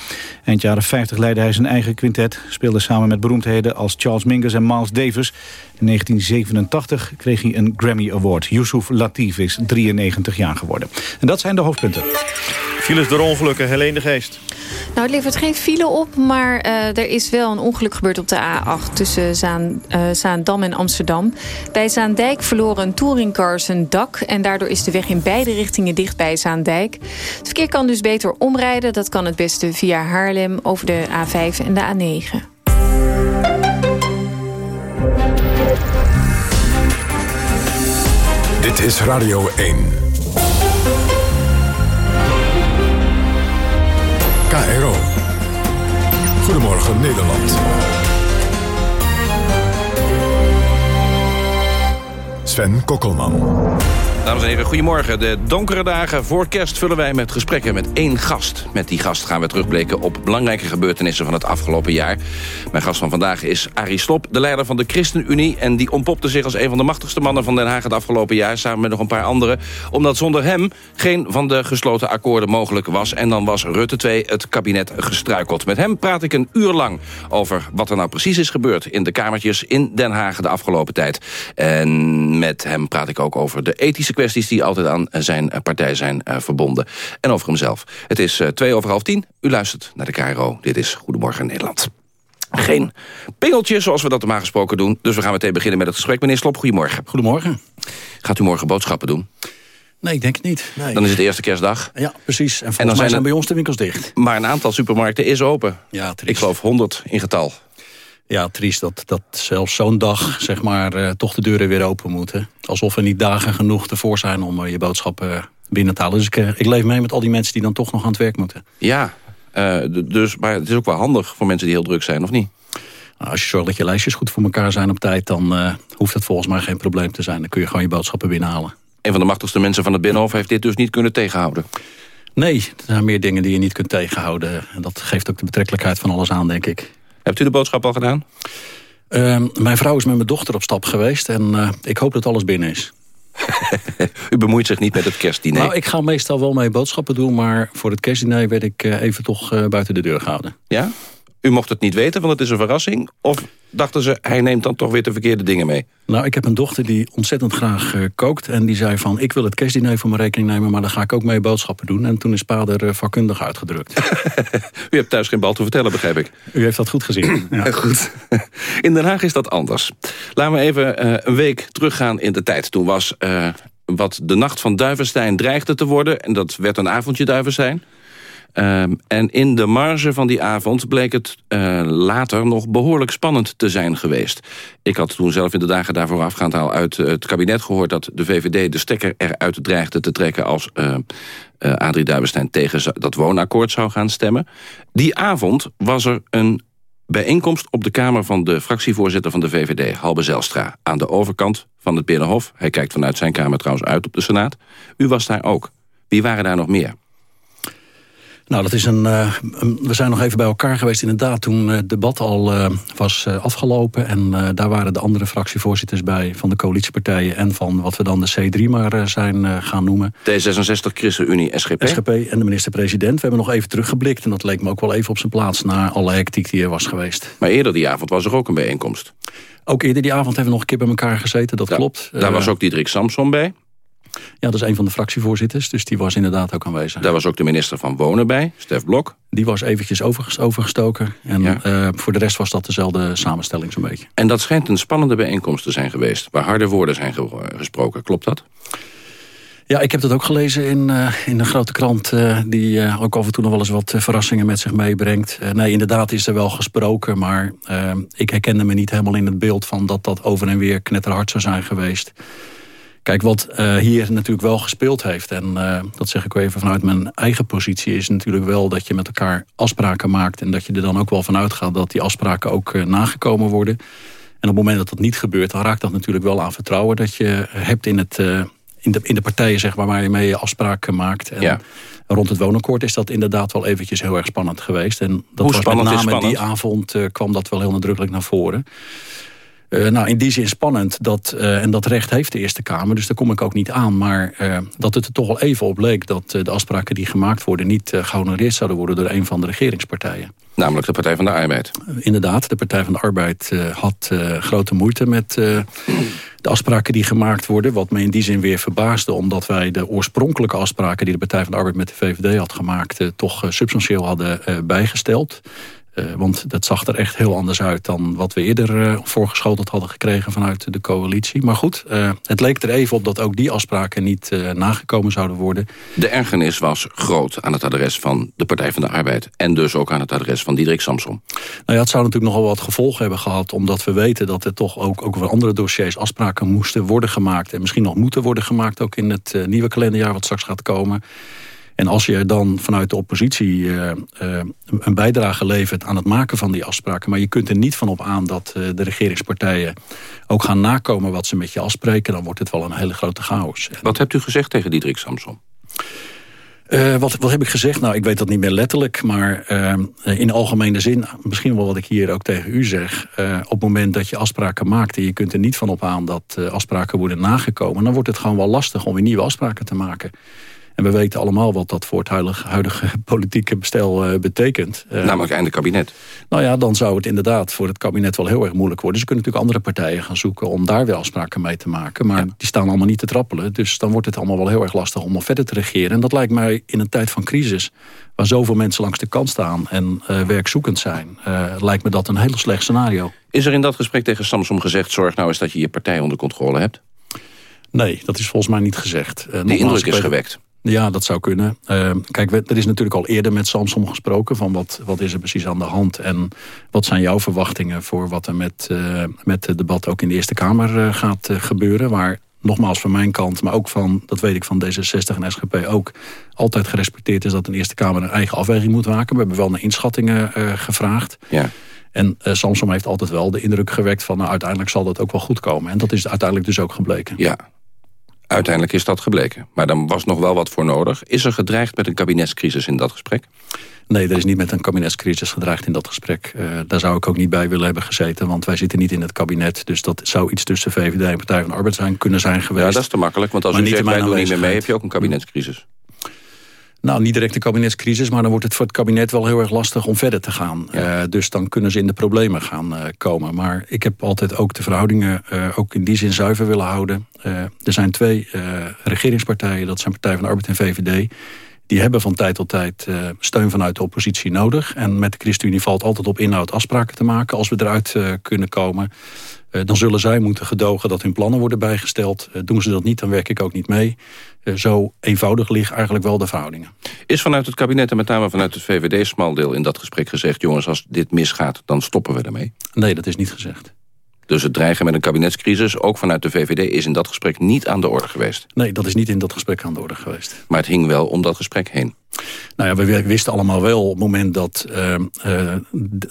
Eind jaren 50 leidde hij zijn eigen quintet. Speelde samen met beroemdheden als Charles Mingus en Miles Davis. In 1987 kreeg hij een Grammy Award. Yusuf Latif is 93 jaar geworden. En dat zijn de hoofdpunten. Files door ongelukken, Helene de Geest. Nou, het levert geen file op, maar uh, er is wel een ongeluk gebeurd op de A8... tussen Zaan, uh, Zaandam en Amsterdam. Bij Zaandijk verloren een touringcar zijn dak... en daardoor is de weg in beide richtingen dicht bij Zaandijk. Het verkeer kan dus beter omrijden. Dat kan het beste via Haarlem over de A5 en de A9. Dit is Radio 1. KRO. Goedemorgen Nederland. Sven Kokkelman. Dames en heren, goedemorgen. De donkere dagen voor kerst vullen wij met gesprekken met één gast. Met die gast gaan we terugblikken op belangrijke gebeurtenissen van het afgelopen jaar. Mijn gast van vandaag is Arie Slob, de leider van de ChristenUnie. En die ontpopte zich als een van de machtigste mannen van Den Haag het afgelopen jaar. Samen met nog een paar anderen. Omdat zonder hem geen van de gesloten akkoorden mogelijk was. En dan was Rutte 2 het kabinet gestruikeld. Met hem praat ik een uur lang over wat er nou precies is gebeurd... in de kamertjes in Den Haag de afgelopen tijd. En met hem praat ik ook over de ethische kwesties die altijd aan zijn partij zijn uh, verbonden. En over hemzelf. Het is twee over half tien. U luistert naar de KRO. Dit is Goedemorgen Nederland. Geen pingeltje zoals we dat normaal gesproken doen. Dus we gaan meteen beginnen met het gesprek. Meneer Slop, goedemorgen. Goedemorgen. Gaat u morgen boodschappen doen? Nee, ik denk het niet. Nee. Dan is het de eerste kerstdag. Ja, precies. En volgens en dan mij zijn, bij ons de winkels dicht. Maar een aantal supermarkten is open. Ja, triest. Ik geloof 100 in getal. Ja, triest dat, dat zelfs zo'n dag zeg maar, uh, toch de deuren weer open moeten. Alsof er niet dagen genoeg ervoor zijn om uh, je boodschappen binnen te halen. Dus ik, uh, ik leef mee met al die mensen die dan toch nog aan het werk moeten. Ja, dus, maar het is ook wel handig voor mensen die heel druk zijn, of niet? Nou, als je zorgt dat je lijstjes goed voor elkaar zijn op tijd... dan hoeft het volgens mij geen probleem te zijn. Dan kun je gewoon je boodschappen binnenhalen. Een van de machtigste mensen van het Binnenhof heeft dit dus niet kunnen tegenhouden. Nee, er zijn meer dingen die je niet kunt tegenhouden. En dat geeft ook de betrekkelijkheid van alles aan, denk ik. Hebt u de boodschap al gedaan? Uh, mijn vrouw is met mijn dochter op stap geweest en uh, ik hoop dat alles binnen is. [LAUGHS] u bemoeit zich niet met het kerstdiner? Nou, ik ga meestal wel mee boodschappen doen, maar voor het kerstdiner werd ik uh, even toch buiten de deur gehouden. Ja? U mocht het niet weten, want het is een verrassing? Of dachten ze, hij neemt dan toch weer de verkeerde dingen mee? Nou, ik heb een dochter die ontzettend graag uh, kookt. En die zei van, ik wil het kerstdiner voor mijn rekening nemen... maar dan ga ik ook mee boodschappen doen. En toen is pa er uh, vakkundig uitgedrukt. [LAUGHS] U hebt thuis geen bal te vertellen, begrijp ik. U heeft dat goed gezien. ja. [CLEARS THROAT] goed. In Den Haag is dat anders. Laten we even uh, een week teruggaan in de tijd. Toen was wat de nacht van Duivenstein dreigde te worden... en dat werd een avondje Duivenstein... Um, en in de marge van die avond bleek het uh, later nog behoorlijk spannend te zijn geweest. Ik had toen zelf in de dagen daarvoor afgaand al uit het kabinet gehoord... dat de VVD de stekker eruit dreigde te trekken... als uh, Adrie Duivenstein tegen dat woonakkoord zou gaan stemmen. Die avond was er een bijeenkomst op de kamer van de fractievoorzitter van de VVD... Halbe Zelstra, aan de overkant van het Binnenhof. Hij kijkt vanuit zijn kamer trouwens uit op de Senaat. U was daar ook. Wie waren daar nog meer? Nou, dat is een, uh, een, we zijn nog even bij elkaar geweest inderdaad toen het debat al uh, was uh, afgelopen. En daar waren de andere fractievoorzitters bij van de coalitiepartijen... en van wat we dan de C3 maar zijn gaan noemen. D66, ChristenUnie, SGP. SGP en de minister-president. We hebben nog even teruggeblikt en dat leek me ook wel even op zijn plaats... na alle hectiek die er was geweest. Maar eerder die avond was er ook een bijeenkomst. Ook eerder die avond hebben we nog een keer bij elkaar gezeten, dat klopt. Daar was ook Diederik Samson bij. Ja, dat is een van de fractievoorzitters, dus die was inderdaad ook aanwezig. Daar was ook de minister van Wonen bij, Stef Blok. Die was eventjes overgestoken. En ja. uh, voor de rest was dat dezelfde samenstelling zo'n beetje. En dat schijnt een spannende bijeenkomst te zijn geweest... waar harde woorden zijn ge gesproken, klopt dat? Ja, ik heb dat ook gelezen in, uh, in een grote krant... Uh, die uh, ook af en toe nog wel eens wat verrassingen met zich meebrengt. nee, inderdaad is er wel gesproken, maar ik herkende me niet helemaal in het beeld... van dat dat over en weer knetterhard zou zijn geweest. Kijk, wat hier natuurlijk wel gespeeld heeft... en dat zeg ik even vanuit mijn eigen positie... is natuurlijk wel dat je met elkaar afspraken maakt... en dat je er dan ook wel vanuit gaat dat die afspraken ook nagekomen worden... En op het moment dat dat niet gebeurt, dan raakt dat natuurlijk wel aan vertrouwen dat je hebt in het, in de, in de partijen zeg maar, waar je mee afspraken maakt. En Rond het woonakkoord is dat inderdaad wel eventjes heel erg spannend geweest. En dat Hoe was met name die avond kwam dat wel heel nadrukkelijk naar voren. Uh, nou, in die zin spannend. Dat, uh, en dat recht heeft de Eerste Kamer. Dus daar kom ik ook niet aan. Maar uh, dat het er toch wel even op leek... dat de afspraken die gemaakt worden... niet gehonoreerd zouden worden door een van de regeringspartijen. Namelijk de Partij van de Arbeid. inderdaad, de Partij van de Arbeid had grote moeite met de afspraken die gemaakt worden. Wat me in die zin weer verbaasde. Omdat wij de oorspronkelijke afspraken die de Partij van de Arbeid met de VVD had gemaakt. Eh, toch eh, substantieel hadden eh, bijgesteld. Uh, want dat zag er echt heel anders uit dan wat we eerder uh, voorgeschoteld hadden gekregen vanuit de coalitie. Maar goed, uh, het leek er even op dat ook die afspraken niet nagekomen zouden worden. De ergernis was groot aan het adres van de Partij van de Arbeid. En dus ook aan het adres van Diederik Samsom. Nou ja, het zou natuurlijk nogal wat gevolgen hebben gehad. Omdat we weten dat er toch ook, ook over andere dossiers afspraken moesten worden gemaakt. En misschien nog moeten worden gemaakt ook in het nieuwe kalenderjaar wat straks gaat komen. En als je dan vanuit de oppositie uh, uh, een bijdrage levert aan het maken van die afspraken... maar je kunt er niet van op aan dat uh, de regeringspartijen ook gaan nakomen wat ze met je afspreken... dan wordt het wel een hele grote chaos. Wat hebt u gezegd tegen Diederik Samson? Uh, wat, wat heb ik gezegd? Nou, ik weet dat niet meer letterlijk, maar uh, in algemene zin, misschien wel wat ik hier ook tegen u zeg. Uh, op het moment dat je afspraken maakt en je kunt er niet van op aan dat afspraken worden nagekomen, dan wordt het gewoon wel lastig om weer nieuwe afspraken te maken. En we weten allemaal wat dat voor het huidige, huidige [LAUGHS] politieke bestel uh, betekent. Uh, Namelijk einde kabinet. Nou ja, dan zou het inderdaad voor het kabinet wel heel erg moeilijk worden. Ze kunnen natuurlijk andere partijen gaan zoeken om daar weer afspraken mee te maken. Maar die staan allemaal niet te trappelen. Dus dan wordt het allemaal wel heel erg lastig om nog verder te regeren. En dat lijkt mij in een tijd van crisis, waar zoveel mensen langs de kant staan en uh, werkzoekend zijn, lijkt me dat een heel slecht scenario. Is er in dat gesprek tegen Samsom gezegd, zorg nou eens dat je je partij onder controle hebt? Nee, dat is volgens mij niet gezegd. Die indruk is gewekt. Ja, dat zou kunnen. Uh, kijk, er is natuurlijk al eerder met Samsung gesproken... van wat, wat is er precies aan de hand... en wat zijn jouw verwachtingen voor wat er met, uh, met het debat... ook in de Eerste Kamer uh, gaat gebeuren... waar nogmaals van mijn kant, maar ook van, dat weet ik van D66 en SGP ook... altijd gerespecteerd is dat een Eerste Kamer een eigen afweging moet maken. We hebben wel naar inschattingen gevraagd. Ja. En uh, Samsung heeft altijd wel de indruk gewekt van... nou, uiteindelijk zal dat ook wel goed komen. En dat is uiteindelijk dus ook gebleken. Ja, Uiteindelijk is dat gebleken. Maar dan was nog wel wat voor nodig. Is er gedreigd met een kabinetscrisis in dat gesprek? Nee, er is niet met een kabinetscrisis gedreigd in dat gesprek. Uh, daar zou ik ook niet bij willen hebben gezeten. Want wij zitten niet in het kabinet. Dus dat zou iets tussen VVD en Partij van de Arbeid zijn, kunnen zijn geweest. Ja, dat is te makkelijk. Want als maar u zegt, wij doen niet meer mee, heb je ook een kabinetscrisis. Nou, niet direct een kabinetscrisis, maar dan wordt het voor het kabinet wel heel erg lastig om verder te gaan. Ja. Uh, dus dan kunnen ze in de problemen gaan uh, komen. Maar ik heb altijd ook de verhoudingen uh, ook in die zin zuiver willen houden. er zijn twee regeringspartijen, dat zijn Partij van de Arbeid en VVD. Die hebben van tijd tot tijd steun vanuit de oppositie nodig. En met de ChristenUnie valt altijd op inhoud afspraken te maken. Als we eruit kunnen komen, dan zullen zij moeten gedogen dat hun plannen worden bijgesteld. doen ze dat niet, dan werk ik ook niet mee. Eh, zo eenvoudig liggen eigenlijk wel de verhoudingen. Is vanuit het kabinet en met name vanuit het VVD-smaldeel in dat gesprek gezegd... jongens, als dit misgaat, dan stoppen we ermee? Nee, dat is niet gezegd. Dus het dreigen met een kabinetscrisis, ook vanuit de VVD... is in dat gesprek niet aan de orde geweest? Nee, dat is niet in dat gesprek aan de orde geweest. Maar het hing wel om dat gesprek heen? Nou ja, we wisten allemaal wel op het moment dat uh,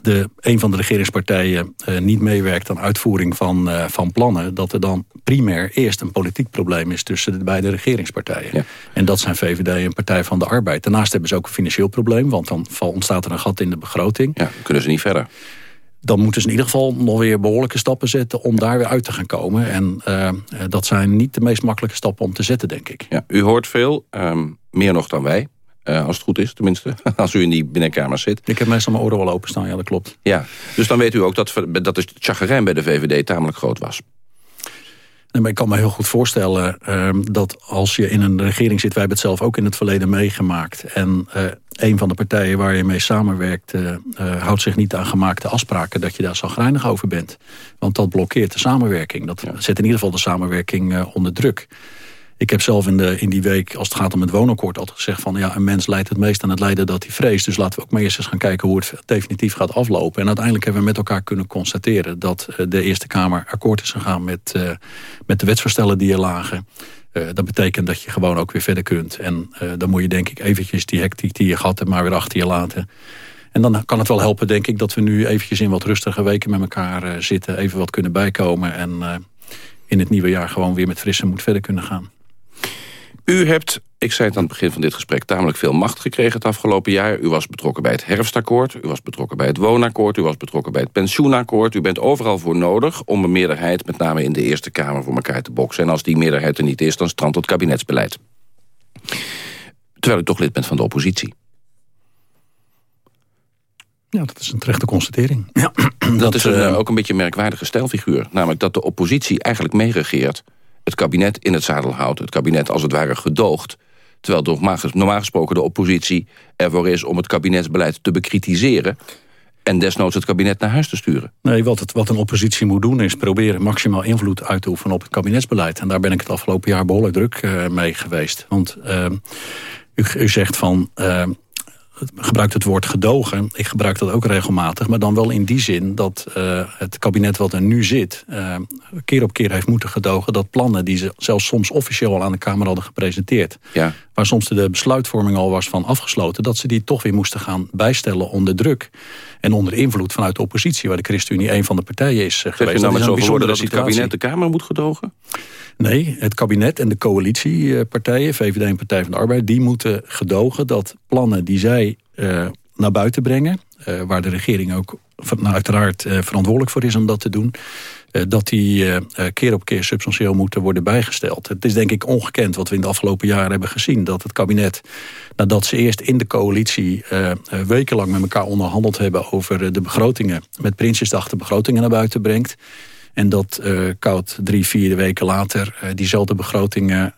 de, een van de regeringspartijen uh, niet meewerkt aan uitvoering van, uh, van plannen, dat er dan primair eerst een politiek probleem is tussen de beide regeringspartijen. Ja. En dat zijn VVD en Partij van de Arbeid. Daarnaast hebben ze ook een financieel probleem, want dan ontstaat er een gat in de begroting. Ja, kunnen ze niet verder dan moeten ze in ieder geval nog weer behoorlijke stappen zetten... om daar weer uit te gaan komen. En uh, dat zijn niet de meest makkelijke stappen om te zetten, denk ik. Ja, u hoort veel, um, meer nog dan wij. Uh, als het goed is, tenminste. [LAUGHS] Als u in die binnenkamer zit. Ik heb meestal mijn oren wel openstaan, ja, dat klopt. Ja, dus dan weet u ook dat, dat het chagrijn bij de VVD tamelijk groot was. Maar ik kan me heel goed voorstellen uh, dat als je in een regering zit... wij hebben het zelf ook in het verleden meegemaakt... en uh, een van de partijen waar je mee samenwerkt... Uh, houdt zich niet aan gemaakte afspraken... dat je daar zagrijnig over bent. Want dat blokkeert de samenwerking. Dat zet in ieder geval de samenwerking onder druk. Ik heb zelf in, de, in die week, als het gaat om het woonakkoord... altijd gezegd van ja, een mens leidt het meest aan het lijden dat hij vreest. Dus laten we ook maar eerst eens gaan kijken hoe het definitief gaat aflopen. En uiteindelijk hebben we met elkaar kunnen constateren... dat de Eerste Kamer akkoord is gegaan met, met de wetsvoorstellen die er lagen. dat betekent dat je gewoon ook weer verder kunt. En dan moet je denk ik eventjes die hectiek die je gehad hebt... maar weer achter je laten. En dan kan het wel helpen, denk ik, dat we nu eventjes in wat rustige weken met elkaar zitten. Even wat kunnen bijkomen en in het nieuwe jaar gewoon weer met frisse moed verder kunnen gaan. U hebt, ik zei het aan het begin van dit gesprek... tamelijk veel macht gekregen het afgelopen jaar. U was betrokken bij het herfstakkoord, u was betrokken bij het woonakkoord... u was betrokken bij het pensioenakkoord. U bent overal voor nodig om een meerderheid... met name in de Eerste Kamer voor elkaar te boksen. En als die meerderheid er niet is, dan strandt het kabinetsbeleid. Terwijl u toch lid bent van de oppositie. Ja, dat is een terechte constatering. Ja, [CLEARS THROAT] dat, dat is een, uh, ook een beetje een merkwaardige stijlfiguur. Namelijk dat de oppositie eigenlijk meeregeert. Het kabinet in het zadel houdt. Het kabinet als het ware gedoogt. Terwijl normaal gesproken de oppositie ervoor is... om het kabinetsbeleid te bekritiseren en desnoods het kabinet naar huis te sturen. Nee, wat, het, wat een oppositie moet doen is proberen maximaal invloed uit te oefenen op het kabinetsbeleid. En daar ben ik het afgelopen jaar behoorlijk druk uh, mee geweest. Want uh, u, zegt van, uh, gebruikt het woord gedogen. Ik gebruik dat ook regelmatig. Maar dan wel in die zin dat uh, het kabinet wat er nu zit... Uh, keer op keer heeft moeten gedogen dat plannen... die ze zelfs soms officieel al aan de Kamer hadden gepresenteerd... Ja. waar soms de besluitvorming al was van afgesloten... dat ze die toch weer moesten gaan bijstellen onder druk. En onder invloed vanuit de oppositie... waar de ChristenUnie een van de partijen is uh, zeg geweest. je nou met zoveel woorden dat het kabinet de Kamer moet gedogen? Nee, het kabinet en de coalitiepartijen, VVD en Partij van de Arbeid... die moeten gedogen dat plannen die zij uh, naar buiten brengen... Uh, waar de regering ook nou, uiteraard uh, verantwoordelijk voor is om dat te doen... dat die keer op keer substantieel moeten worden bijgesteld. Het is denk ik ongekend wat we in de afgelopen jaren hebben gezien... dat het kabinet, nadat ze eerst in de coalitie... wekenlang met elkaar onderhandeld hebben over de begrotingen... met Prinsjesdag de begrotingen naar buiten brengt... En dat koud drie, vier weken later diezelfde begrotingen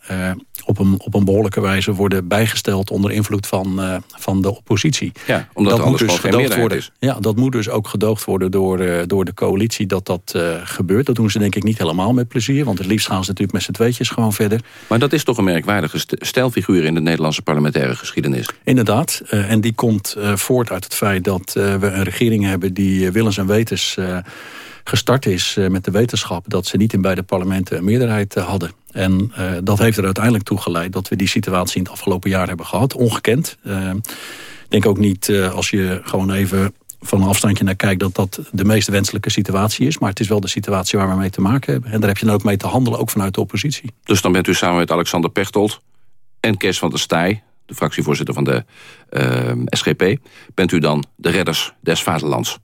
op, een, op een behoorlijke wijze worden bijgesteld onder invloed van, van de oppositie. Ja, omdat dat moet dus gedoogd worden. Is. Ja, dat moet dus ook gedoogd worden door, door de coalitie dat dat gebeurt. Dat doen ze denk ik niet helemaal met plezier, want het liefst gaan ze natuurlijk met z'n tweetjes gewoon verder. Maar dat is toch een merkwaardige stijlfiguur in de Nederlandse parlementaire geschiedenis? Inderdaad, en die komt voort uit het feit dat we een regering hebben die willens en wetens gestart is met de wetenschap... dat ze niet in beide parlementen een meerderheid hadden. En uh, dat heeft er uiteindelijk toe geleid dat we die situatie in het afgelopen jaar hebben gehad. Ongekend. Ik denk ook niet als je gewoon even van een afstandje naar kijkt... dat dat de meest wenselijke situatie is. Maar het is wel de situatie waar we mee te maken hebben. En daar heb je dan ook mee te handelen, ook vanuit de oppositie. Dus dan bent u samen met Alexander Pechtold en Kees van der Staaij... de fractievoorzitter van de SGP... bent u dan de redders des vaderlands?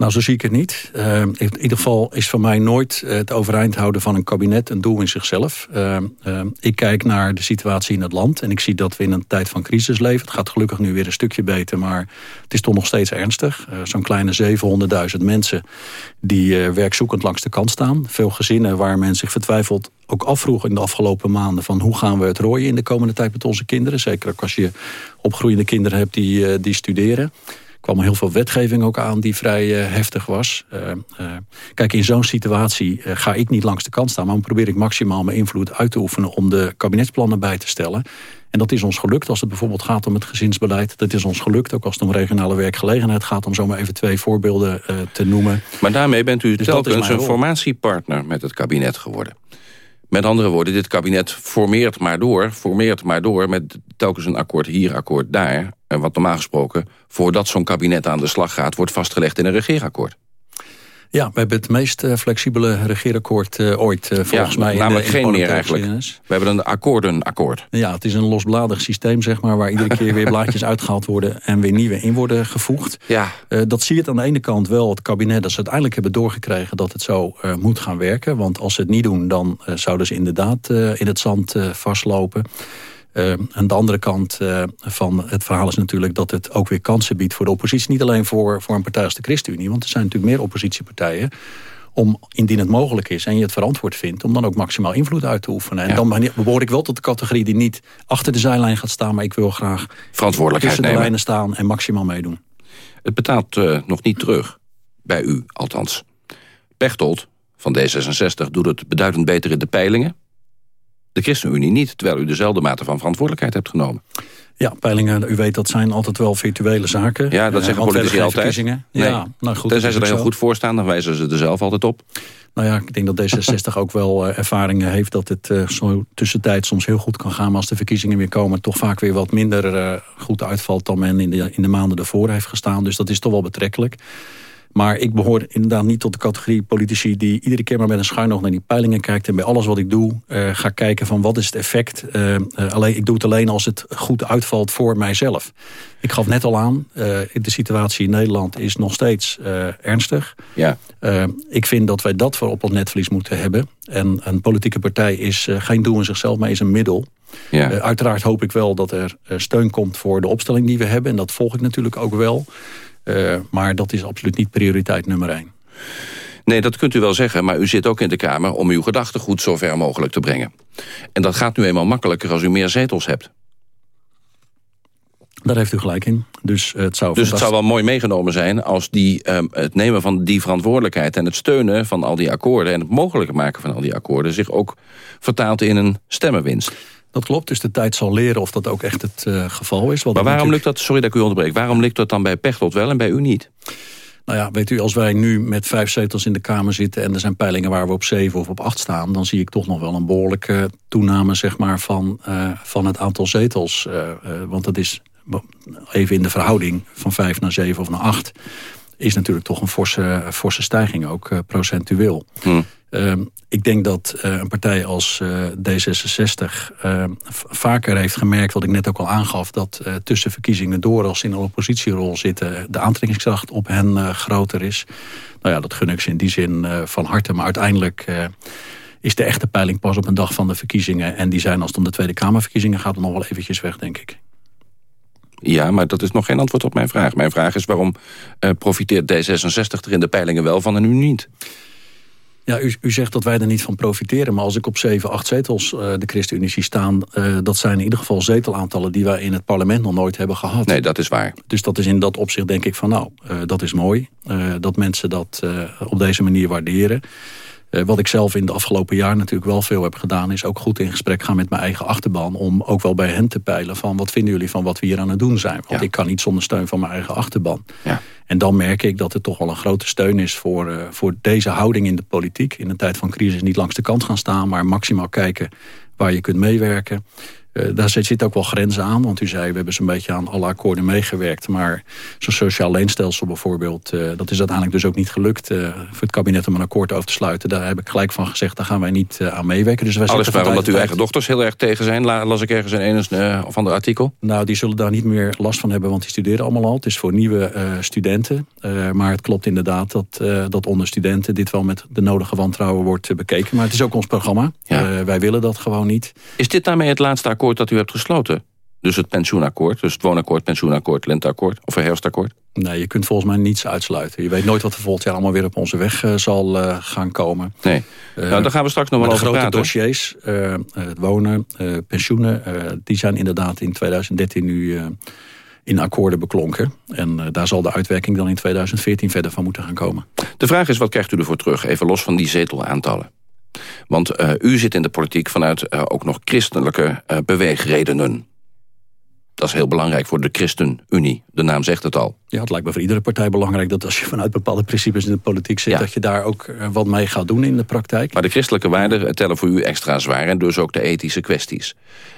Nou, zo zie ik het niet. Uh, in ieder geval is voor mij nooit het overeind houden van een kabinet een doel in zichzelf. Uh, uh, ik kijk naar de situatie in het land en ik zie dat we in een tijd van crisis leven. Het gaat gelukkig nu weer een stukje beter, maar het is toch nog steeds ernstig. Zo'n kleine 700.000 mensen die werkzoekend langs de kant staan. Veel gezinnen waar men zich vertwijfelt ook afvroeg in de afgelopen maanden... van hoe gaan we het rooien in de komende tijd met onze kinderen. Zeker ook als je opgroeiende kinderen hebt die, die studeren kwam heel veel wetgeving ook aan die vrij uh, heftig was. Uh, uh, kijk, in zo'n situatie ga ik niet langs de kant staan... maar probeer ik maximaal mijn invloed uit te oefenen... om de kabinetsplannen bij te stellen. En dat is ons gelukt als het bijvoorbeeld gaat om het gezinsbeleid. Dat is ons gelukt ook als het om regionale werkgelegenheid gaat... om zomaar even twee voorbeelden te noemen. Maar daarmee bent u dus telkens een formatiepartner met het kabinet geworden. Met andere woorden, dit kabinet formeert maar door, formeert maar door... met telkens een akkoord hier, akkoord daar. En wat normaal gesproken, voordat zo'n kabinet aan de slag gaat... wordt vastgelegd in een regeerakkoord. Ja, we hebben het meest uh, flexibele regeerakkoord uh, ooit, uh, volgens ja, mij. Namelijk in de, in geen meer eigenlijk. We hebben een akkoordenakkoord. Ja, het is een losbladig systeem, zeg maar... waar iedere keer weer [LAUGHS] blaadjes uitgehaald worden... en weer nieuwe in worden gevoegd. Ja. dat zie je aan de ene kant wel, het kabinet... dat ze uiteindelijk hebben doorgekregen dat het zo moet gaan werken. Want als ze het niet doen, dan zouden ze inderdaad in het zand vastlopen... Uh, aan de andere kant uh, van het verhaal is natuurlijk dat het ook weer kansen biedt voor de oppositie. Niet alleen voor, voor een partij als de ChristenUnie, want er zijn natuurlijk meer oppositiepartijen om, indien het mogelijk is en je het verantwoord vindt... om dan ook maximaal invloed uit te oefenen. En ja. dan behoor ik wel tot de categorie die niet achter de zijlijn gaat staan... maar ik wil graag verantwoordelijkheid tussen de nemen. lijnen staan en maximaal meedoen. Het betaalt uh, nog niet terug, bij u althans. Pechtold van D66 doet het beduidend beter in de peilingen. De ChristenUnie niet, terwijl u dezelfde mate van verantwoordelijkheid hebt genomen. Ja, peilingen, u weet dat zijn altijd wel virtuele zaken. Ja, dat Eh, zeggen politici altijd. Nee. Ja, nou goed. Tenzij ze er heel zo. goed voor staan, dan wijzen ze er zelf altijd op. Nou ja, ik denk dat D66 ook wel eh, ervaringen heeft... dat het eh, zo tussentijd soms heel goed kan gaan... maar als de verkiezingen weer komen... toch vaak weer wat minder goed uitvalt... dan men in de, in de maanden ervoor heeft gestaan. Dus dat is toch wel betrekkelijk. Maar ik behoor inderdaad niet tot de categorie politici... die iedere keer maar met een schuin oog naar die peilingen kijkt... en bij alles wat ik doe eh, ga kijken van wat is het effect. Eh, alleen, ik doe het alleen als het goed uitvalt voor mijzelf. Ik gaf net al aan, de situatie in Nederland is nog steeds ernstig. Ja. Ik vind dat wij dat voor op ons netvlies moeten hebben. En een politieke partij is geen doel in zichzelf, maar is een middel. Ja. Uiteraard hoop ik wel dat er steun komt voor de opstelling die we hebben. En dat volg ik natuurlijk ook wel. Eh, maar dat is absoluut niet prioriteit nummer één. Nee, dat kunt u wel zeggen, maar u zit ook in de Kamer... om uw gedachtegoed zo ver mogelijk te brengen. En dat gaat nu eenmaal makkelijker als u meer zetels hebt. Daar heeft u gelijk in. Dus eh, het zou Dus het zou wel mooi meegenomen zijn als die, ehm, het nemen van die verantwoordelijkheid... en het steunen van al die akkoorden... en het mogelijker maken van al die akkoorden... zich ook vertaalt in een stemmenwinst. Dat klopt, dus de tijd zal leren of dat ook echt het eh, geval is. Maar waarom natuurlijk- lukt dat, sorry dat ik u onderbreek... waarom lukt dat dan bij Pechtold wel en bij u niet? Nou ja, weet u, als wij nu met vijf zetels in de Kamer zitten... en er zijn peilingen waar we op zeven of op acht staan... dan zie ik toch nog wel een behoorlijke toename zeg maar, van, eh, van het aantal zetels. Eh, want dat is even in de verhouding van vijf naar zeven of naar acht... is natuurlijk toch een forse, forse stijging, ook procentueel. Ehm, ik denk dat eh, een partij als eh, D66 eh, v- vaker heeft gemerkt... wat ik net ook al aangaf, dat eh, tussen verkiezingen door... als ze in een oppositierol zitten, de aantrekkingskracht op hen groter is. Nou ja, dat gun ik ze in die zin van harte. Maar uiteindelijk is de echte peiling pas op een dag van de verkiezingen. En die zijn als het om de Tweede Kamerverkiezingen gaat... nog wel eventjes weg, denk ik. Ja, maar dat is nog geen antwoord op mijn vraag. Mijn vraag is waarom profiteert D66 er in de peilingen wel van en u niet? Ja, u, u zegt dat wij er niet van profiteren. Maar als ik op 7, 8 zetels eh, de ChristenUnie zie staan... eh, dat zijn in ieder geval zetelaantallen die wij in het parlement nog nooit hebben gehad. Nee, dat is waar. Dus dat is in dat opzicht denk ik van nou, eh, dat is mooi. dat mensen dat op deze manier waarderen. Wat ik zelf in de afgelopen jaar natuurlijk wel veel heb gedaan... is ook goed in gesprek gaan met mijn eigen achterban... om ook wel bij hen te peilen van wat vinden jullie van wat we hier aan het doen zijn. Want ik kan niet zonder steun van mijn eigen achterban. Ja. En dan merk ik dat er toch wel een grote steun is voor, eh, voor deze houding in de politiek. In een tijd van crisis niet langs de kant gaan staan... maar maximaal kijken waar je kunt meewerken. Eh, daar zit, ook wel grenzen aan. Want u zei, we hebben zo'n beetje aan alle akkoorden meegewerkt. Maar zo'n sociaal leenstelsel bijvoorbeeld... eh, dat is uiteindelijk dus ook niet gelukt eh, voor het kabinet om een akkoord over te sluiten. Daar heb ik gelijk van gezegd, daar gaan wij niet aan meewerken. Dus wij Alles waarom dat tijd uw eigen dochters heel erg tegen zijn... la- las ik ergens in een of ander artikel. nou, die zullen daar niet meer last van hebben, want die studeren allemaal al. Het is voor nieuwe studenten. Maar het klopt inderdaad dat, dat onder studenten dit wel met de nodige wantrouwen wordt bekeken. Maar het is ook ons programma. Wij willen dat gewoon niet. Is dit daarmee het laatste akkoord dat u hebt gesloten? Dus het pensioenakkoord, dus het woonakkoord, pensioenakkoord, lenteakkoord of een herfstakkoord? Nee, je kunt volgens mij niets uitsluiten. Je weet nooit wat er volgend jaar allemaal weer op onze weg eh, zal eh, gaan komen. Nee. nou, daar gaan we straks nog wel de over grote praten. dossiers, eh, eh, het wonen, pensioenen... die zijn inderdaad in 2013 nu in akkoorden beklonken. En daar zal de uitwerking dan in 2014 verder van moeten gaan komen. De vraag is, wat krijgt u ervoor terug? Even los van die zetelaantallen. Want eh, u zit in de politiek vanuit eh, ook nog christelijke eh, beweegredenen. Dat is heel belangrijk voor de ChristenUnie. De naam zegt het al. Ja, het lijkt me voor iedere partij belangrijk dat als je vanuit bepaalde principes in de politiek zit... dat je daar ook wat mee gaat doen in de praktijk. Maar de christelijke waarden tellen voor u extra zwaar... en dus ook de ethische kwesties.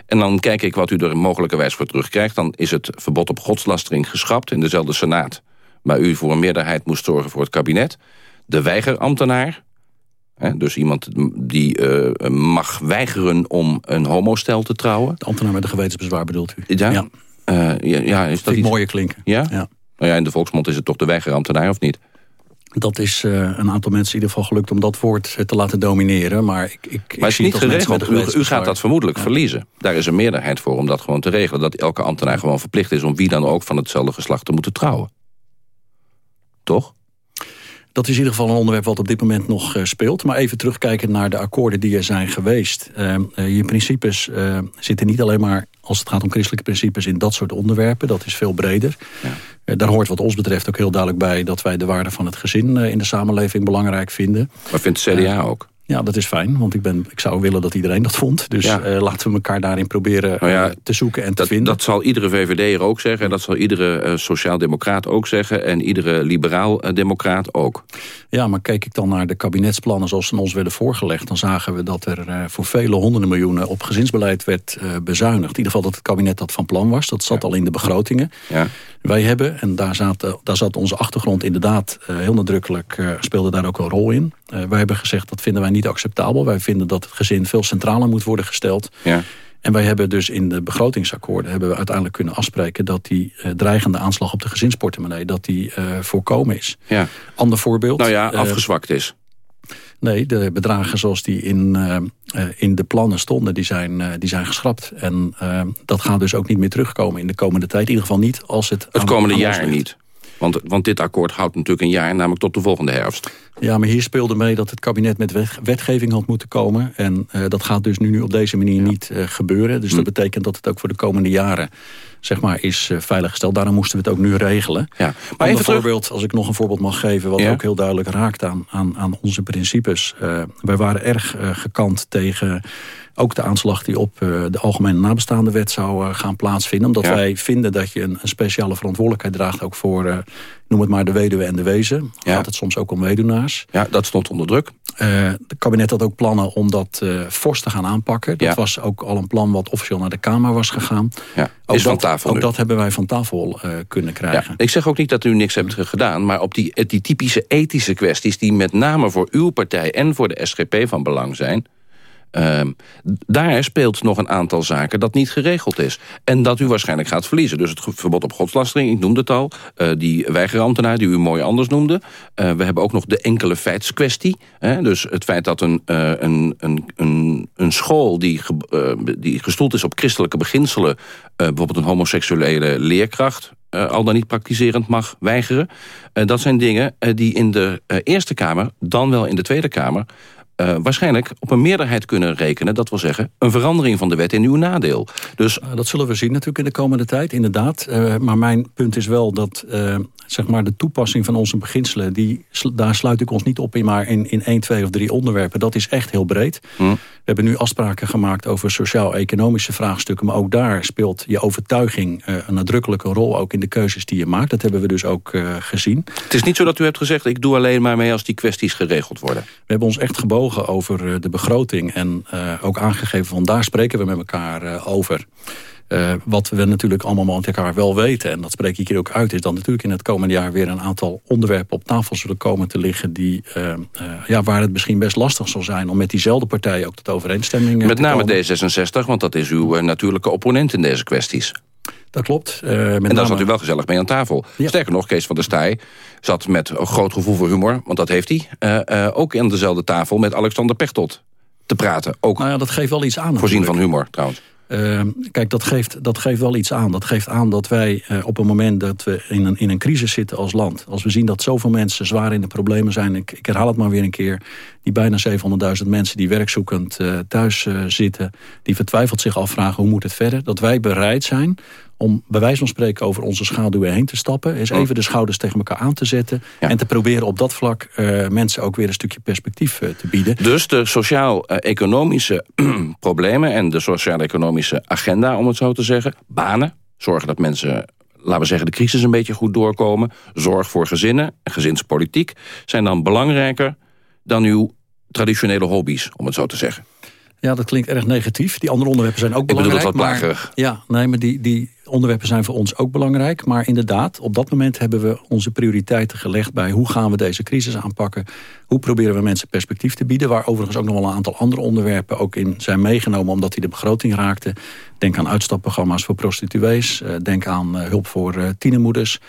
En dan kijk ik wat u er mogelijkerwijs voor terugkrijgt. Dan is het verbod op godslastering geschrapt in dezelfde senaat... waar u voor een meerderheid moest zorgen voor het kabinet. De weigerambtenaar, dus iemand die eh, mag weigeren om een homostel te trouwen. De ambtenaar met een gewetensbezwaar bedoelt u? Ja? Ja, Eh, ja, ja is dat iets... mooier klinken. Ja? Ja. Nou ja, in de volksmond is het toch de weigerambtenaar, of niet? Dat is eh, een aantal mensen in ieder geval gelukt om dat woord te laten domineren. Maar ik, ik, Maar is niet geregeld. U, gaat dat vermoedelijk verliezen. Daar is een meerderheid voor om dat gewoon te regelen. Dat elke ambtenaar gewoon verplicht is om wie dan ook van hetzelfde geslacht te moeten trouwen. Toch? Dat is in ieder geval een onderwerp wat op dit moment nog eh, speelt. Maar even terugkijken naar de akkoorden die er zijn geweest. Eh, eh, je principes eh, zitten niet alleen maar, als het gaat om christelijke principes... in dat soort onderwerpen. Dat is veel breder. Eh, daar hoort wat ons betreft ook heel duidelijk bij... dat wij de waarde van het gezin in de samenleving belangrijk vinden. Maar vindt het CDA ook? Ja, dat is fijn, want ik, ben, ik zou willen dat iedereen dat vond. Dus Ja. eh, laten we elkaar daarin proberen Nou ja, eh, te zoeken en te Dat, vinden. dat zal iedere VVD'er ook zeggen. En dat zal iedere eh, sociaal-democraat ook zeggen. En iedere liberaal-democraat ook. Ja, maar keek ik dan naar de kabinetsplannen zoals ze ons werden voorgelegd... dan zagen we dat er voor vele honderden miljoenen op gezinsbeleid werd bezuinigd. In ieder geval dat het kabinet dat van plan was. Dat zat al in de begrotingen. Ja. Wij hebben, en daar zat, daar zat onze achtergrond inderdaad heel nadrukkelijk... speelde daar ook een rol in. Wij hebben gezegd dat vinden wij niet acceptabel. Wij vinden dat het gezin veel centraler moet worden gesteld. Ja. En wij hebben dus in de begrotingsakkoorden hebben we uiteindelijk kunnen afspreken dat die eh, dreigende aanslag op de gezinsportemonnee dat die eh, voorkomen is. Ja. Ander voorbeeld. Nou ja, eh, afgezwakt is. Nee, de bedragen zoals die in, in de plannen stonden, die zijn, die zijn geschrapt. En dat gaat dus ook niet meer terugkomen in de komende tijd. In ieder geval niet als het Het komende jaar niet. Want, want dit akkoord houdt natuurlijk een jaar, namelijk tot de volgende herfst. Ja, maar hier speelde mee dat het kabinet met wet- wetgeving had moeten komen. En eh, dat gaat dus nu, nu op deze manier niet eh, gebeuren. Dus Hm. dat betekent dat het ook voor de komende jaren zeg maar, is eh, veiliggesteld. Daarom moesten we het ook nu regelen. Ja. Maar voorbeeld, als ik nog een voorbeeld mag geven... wat Ja. ook heel duidelijk raakt aan, aan, aan onze principes. Wij waren erg gekant tegen ook de aanslag die op eh, de Algemene Nabestaande Wet zou eh, gaan plaatsvinden. Omdat Ja. wij vinden dat je een, een speciale verantwoordelijkheid draagt... ook voor, eh, noem het maar, de weduwe en de wezen. Gaat het soms ook om weduwnaars. Ja, dat stond onder druk. Het kabinet had ook plannen om dat fors te gaan aanpakken. Dat Ja. was ook al een plan wat officieel naar de Kamer was gegaan. Ja, Ook is van dat, tafel Ook nu. dat hebben wij van tafel kunnen krijgen. Ja, ik zeg ook niet dat u niks hebt gedaan... maar op die, die typische ethische kwesties... die met name voor uw partij en voor de SGP van belang zijn... ehm, daar speelt nog een aantal zaken dat niet geregeld is. En dat u waarschijnlijk gaat verliezen. Dus het verbod op godslastering, ik noemde het al. eh, die weigerambtenaar die u mooi anders noemde. Eh, we hebben ook nog de enkele feitskwestie. Hè? Dus het feit dat een, eh, een, een, een, een school die, die gestoeld is op christelijke beginselen... bijvoorbeeld een homoseksuele leerkracht al dan niet praktiserend mag weigeren. Dat zijn dingen die in de Eerste Kamer, dan wel in de Tweede Kamer... eh, waarschijnlijk op een meerderheid kunnen rekenen. Dat wil zeggen, een verandering van de wet in uw nadeel. Dus Uh, dat zullen we zien natuurlijk in de komende tijd, inderdaad. Uh, maar mijn punt is wel dat uh, zeg maar de toepassing van onze beginselen... Die, daar sluit ik ons niet op in maar in, in één, twee of drie onderwerpen. Dat is echt heel breed. Hm. We hebben nu afspraken gemaakt over sociaal-economische vraagstukken... maar ook daar speelt je overtuiging een nadrukkelijke rol... ook in de keuzes die je maakt. Dat hebben we dus ook gezien. Het is niet zo dat u hebt gezegd... ik doe alleen maar mee als die kwesties geregeld worden. We hebben ons echt over uh, de begroting... en ook aangegeven van daar spreken we met elkaar over... Uh, wat we natuurlijk allemaal met elkaar wel weten... en dat spreek ik hier ook uit... is dat natuurlijk in het komende jaar weer een aantal onderwerpen op tafel zullen komen te liggen... Die, uh, uh, ja, waar het misschien best lastig zal zijn om met diezelfde partijen ook tot overeenstemming Met name komen. D66, want dat is uw natuurlijke opponent in deze kwesties. Dat klopt. en daar name... zat u wel gezellig mee aan tafel. Ja. Sterker nog, Kees van der Staaij zat met een groot gevoel voor humor... want dat heeft hij, ook aan dezelfde tafel met Alexander Pechtold te praten. Ook nou ja, dat geeft wel iets aan. Voorzien natuurlijk. van humor, trouwens. Uh, kijk, dat geeft, dat geeft wel iets aan. Dat geeft aan dat wij uh, op een moment dat we in een, in een crisis zitten als land... als we zien dat zoveel mensen zwaar in de problemen zijn... ik, ik herhaal het maar weer een keer... die bijna 700.000 mensen die werkzoekend uh, thuis zitten... die vertwijfeld zich afvragen hoe moet het verder... dat wij bereid zijn om bij wijze van spreken over onze schaduwen heen te stappen. Is even de schouders tegen elkaar aan te zetten. Ja. En te proberen op dat vlak uh, mensen ook weer een stukje perspectief uh, te bieden. Dus de sociaal-economische [CLEARS THROAT] problemen en de sociaal-economische agenda, om het zo te zeggen. Banen, zorgen dat mensen laten we zeggen, de crisis een beetje goed doorkomen. Zorg voor gezinnen en gezinspolitiek zijn dan belangrijker dan uw traditionele hobby's, om het zo te zeggen. Ja, dat klinkt erg negatief. Die andere onderwerpen zijn ook Ik bedoel belangrijk. het wat. Maar, ja, nee, maar die, die onderwerpen zijn voor ons ook belangrijk. Maar inderdaad, op dat moment hebben we onze prioriteiten gelegd... bij hoe gaan we deze crisis aanpakken. Hoe proberen we mensen perspectief te bieden. Waar overigens ook nog wel een aantal andere onderwerpen ook in zijn meegenomen... omdat die de begroting raakten. Denk aan uitstapprogramma's voor prostituees. Denk aan hulp voor tienermoeders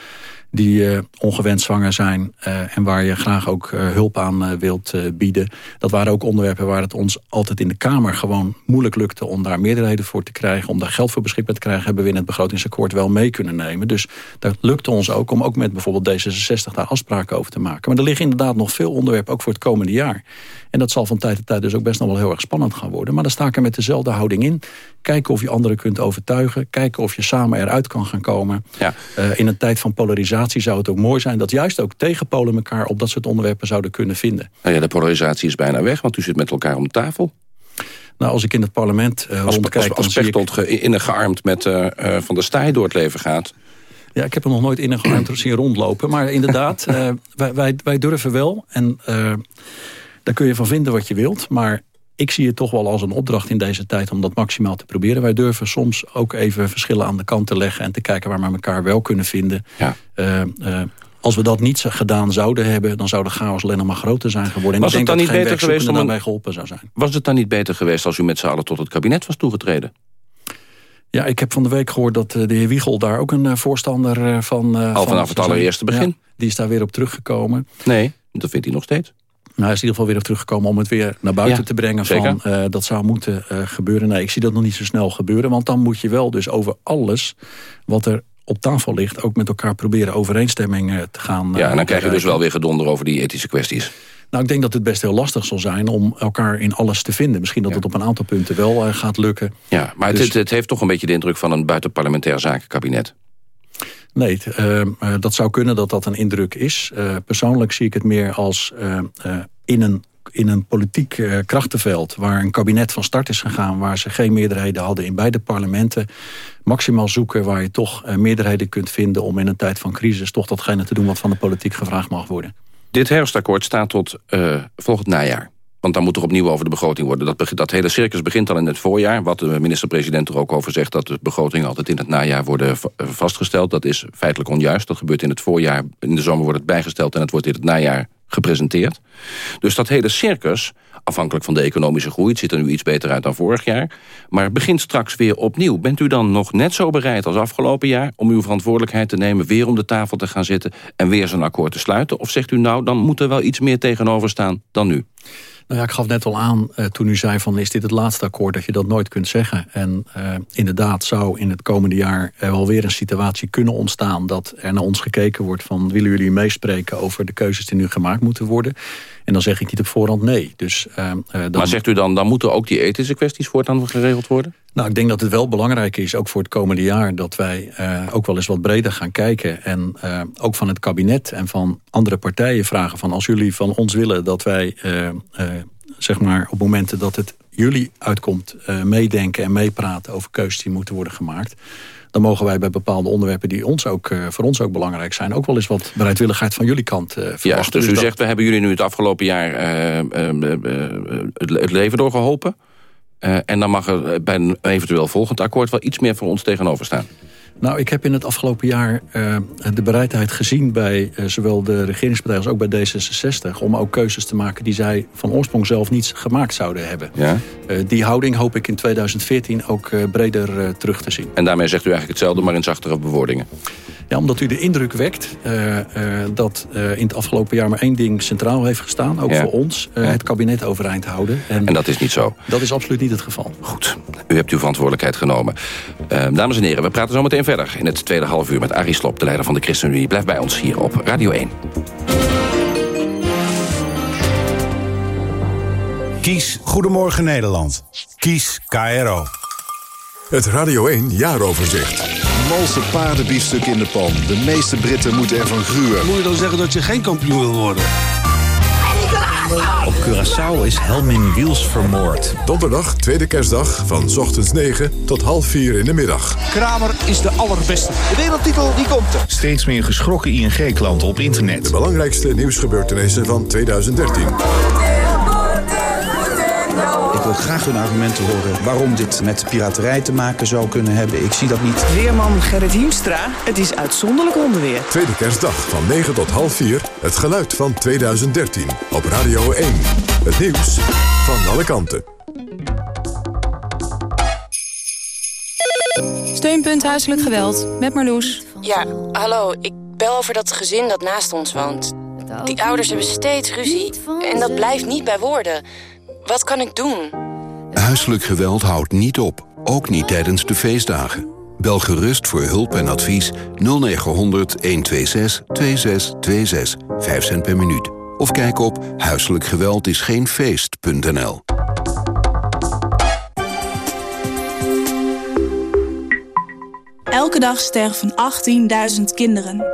die uh, ongewenst zwanger zijn... Uh, en waar je graag ook uh, hulp aan wilt bieden. Dat waren ook onderwerpen waar het ons altijd in de Kamer... gewoon moeilijk lukte om daar meerderheden voor te krijgen... om daar geld voor beschikbaar te krijgen... hebben we in het begrotingsakkoord wel mee kunnen nemen. Dus dat lukte ons ook om ook met bijvoorbeeld D66 daar afspraken over te maken. Maar er liggen inderdaad nog veel onderwerpen, ook voor het komende jaar. En dat zal van tijd tot tijd dus ook best nog wel heel erg spannend gaan worden. Maar dan sta ik er met dezelfde houding in. Kijken of je anderen kunt overtuigen. Kijken of je samen eruit kan gaan komen. Ja. in een tijd van polarisatie zou het ook mooi zijn... dat juist ook tegenpolen elkaar op dat soort onderwerpen zouden kunnen vinden. Nou ja, de polarisatie is bijna weg, want u zit met elkaar om tafel. Nou, als ik in het parlement uh, als, rondkijk... Als, als Pechtold ik... innig gearmd met uh, uh, Van der Staaij door het leven gaat... Ja, ik heb hem nog nooit innig gearmd [CLEARS THROAT] zien rondlopen. Maar inderdaad, wij, wij, wij, durven wel. En daar kun je van vinden wat je wilt. Maar ik zie het toch wel als een opdracht in deze tijd om dat maximaal te proberen. Wij durven soms ook even verschillen aan de kant te leggen... en te kijken waar we elkaar wel kunnen vinden. Ja. Uh, uh, als we dat niet gedaan zouden hebben... dan zou de chaos alleen nog maar groter zijn geworden. En was ik denk het dan dat niet beter geweest om daarbij geholpen zou zijn. Was het dan niet beter geweest als u met z'n allen tot het kabinet was toegetreden? Ja, ik heb van de week gehoord dat de heer Wiegel daar ook een voorstander van... Al vanaf het allereerste begin? Ja, die is daar weer op teruggekomen. Nee, dat vindt hij nog steeds. Nou, hij is in ieder geval weer op teruggekomen om het weer naar buiten ja, te brengen. Zeker. Van, uh, dat zou moeten uh, gebeuren. Nee, ik zie dat nog niet zo snel gebeuren. Want dan moet je wel dus over alles wat er op tafel ligt... ook met elkaar proberen overeenstemming uh, te gaan Ja, en dan krijg je dus wel weer gedonder over die ethische kwesties. Nou, ik denk dat het best heel lastig zal zijn om elkaar in alles te vinden. Misschien dat ja. het op een aantal punten wel gaat lukken. Ja, maar dus... het, het heeft toch een beetje de indruk van een buitenparlementair zakenkabinet. Nee, uh, uh, dat zou kunnen dat dat een indruk is. Uh, persoonlijk zie ik het meer als in een in een politiek krachtenveld... waar een kabinet van start is gegaan... waar ze geen meerderheden hadden in beide parlementen... maximaal zoeken waar je toch meerderheden kunt vinden... om in een tijd van crisis toch datgene te doen... wat van de politiek gevraagd mag worden. Dit herfstakkoord staat tot volgend najaar. Want dan moet er opnieuw over de begroting worden. Dat, dat hele circus begint al in het voorjaar. Wat de minister-president er ook over zegt... dat de begrotingen altijd in het najaar worden vastgesteld. Dat is feitelijk onjuist. Dat gebeurt in het voorjaar. In de zomer wordt het bijgesteld en het wordt in het najaar gepresenteerd. Dus dat hele circus, afhankelijk van de economische groei... het ziet er nu iets beter uit dan vorig jaar... maar begint straks weer opnieuw. Bent u dan nog net zo bereid als afgelopen jaar... om uw verantwoordelijkheid te nemen, weer om de tafel te gaan zitten... en weer zo'n akkoord te sluiten? Of zegt u nou, dan moet er wel iets meer tegenover staan dan nu? Nou ja, ik gaf net al aan uh, toen u zei van is dit het laatste akkoord dat je dat nooit kunt zeggen. En uh, inderdaad zou in het komende jaar er wel weer een situatie kunnen ontstaan dat er naar ons gekeken wordt van willen jullie meespreken over de keuzes die nu gemaakt moeten worden. En dan zeg ik niet op voorhand nee. Dus, uh, dan... Maar zegt u dan, dan moeten ook die ethische kwesties voortaan geregeld worden? Nou, ik denk dat het wel belangrijk is, ook voor het komende jaar... dat wij uh, ook wel eens wat breder gaan kijken. En uh, ook van het kabinet en van andere partijen vragen... van als jullie van ons willen dat wij, zeg maar, op momenten dat het jullie uitkomt... meedenken en meepraten over keuzes die moeten worden gemaakt... dan mogen wij bij bepaalde onderwerpen die ons ook, voor ons ook belangrijk zijn... ook wel eens wat bereidwilligheid van jullie kant verwachten. Juist, dus, dus u dat... zegt, we hebben jullie nu het afgelopen jaar het, het leven doorgeholpen... En dan mag er bij een eventueel volgend akkoord wel iets meer voor ons tegenover staan. Nou, ik heb in het afgelopen jaar uh, de bereidheid gezien bij uh, zowel de regeringspartijen als ook bij D66... om ook keuzes te maken die zij van oorsprong zelf niet gemaakt zouden hebben. Ja? Uh, die houding hoop ik in 2014 ook breder terug te zien. En daarmee zegt u eigenlijk hetzelfde, maar in zachtere bewoordingen. Ja, omdat u de indruk wekt uh, uh, dat uh, in het afgelopen jaar maar één ding centraal heeft gestaan. Ook Ja. voor ons, uh, het kabinet overeind houden. En, En dat is niet zo. dat is absoluut niet het geval. Goed, u hebt uw verantwoordelijkheid genomen. Uh, dames en heren, we praten zo meteen verder in het tweede half uur met Arie Slob, de leider van de ChristenUnie. Blijf bij ons hier op Radio 1. Kies Goedemorgen Nederland. Kies KRO. Het Radio 1 jaaroverzicht. Malse paardenbiefstuk in de pan. De meeste Britten moeten ervan gruwen. Moet je dan zeggen dat je geen kampioen wil worden? Op Curaçao is Helmin Wiels vermoord. Donderdag, tweede kerstdag, van 's ochtends 9 tot half 4 in de middag. Kramer is de allerbeste. De wereldtitel die komt er. Steeds meer geschrokken ING-klanten op internet. De belangrijkste nieuwsgebeurtenissen van 2013. Ik wil graag hun argumenten horen waarom dit met piraterij te maken zou kunnen hebben. Ik zie dat niet. Weerman Gerrit Hiemstra, het is uitzonderlijk onderweer. Tweede kerstdag van 9 tot half 4. Het geluid van 2013. Op Radio 1. Het nieuws van alle kanten. Steunpunt Huiselijk Geweld, met Marloes. Ja, hallo. Ik bel over dat gezin dat naast ons woont. Die ouders hebben steeds ruzie en dat blijft niet bij woorden. Wat kan ik doen? Huiselijk geweld houdt niet op, ook niet tijdens de feestdagen. Bel gerust voor hulp en advies 0900 126 2626, 5 cent per minuut. Of kijk op huiselijkgeweldisgeenfeest.nl. Elke dag sterven 18.000 kinderen.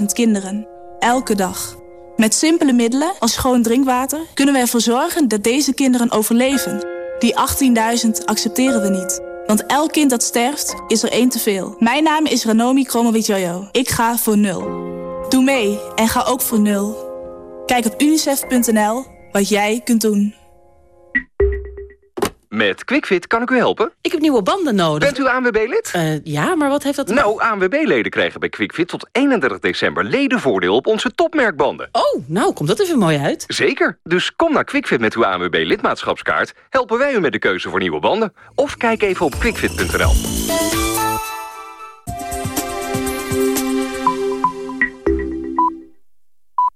18.000 kinderen. Elke dag. Met simpele middelen als schoon drinkwater kunnen we ervoor zorgen dat deze kinderen overleven. Die 18.000 accepteren we niet. Want elk kind dat sterft, is er één te veel. Mijn naam is Ranomi Kromowidjojo. Ik ga voor nul. Doe mee en ga ook voor nul. Kijk op unicef.nl wat jij kunt doen. Met QuickFit kan ik u helpen. Ik heb nieuwe banden nodig. Bent u ANWB-lid? Uh, ja, maar wat heeft dat... Nou, ANWB-leden krijgen bij QuickFit tot 31 december ledenvoordeel op onze topmerkbanden. Oh, nou, komt dat even mooi uit. Zeker. Dus kom naar QuickFit met uw ANWB-lidmaatschapskaart. Helpen wij u met de keuze voor nieuwe banden. Of kijk even op quickfit.nl.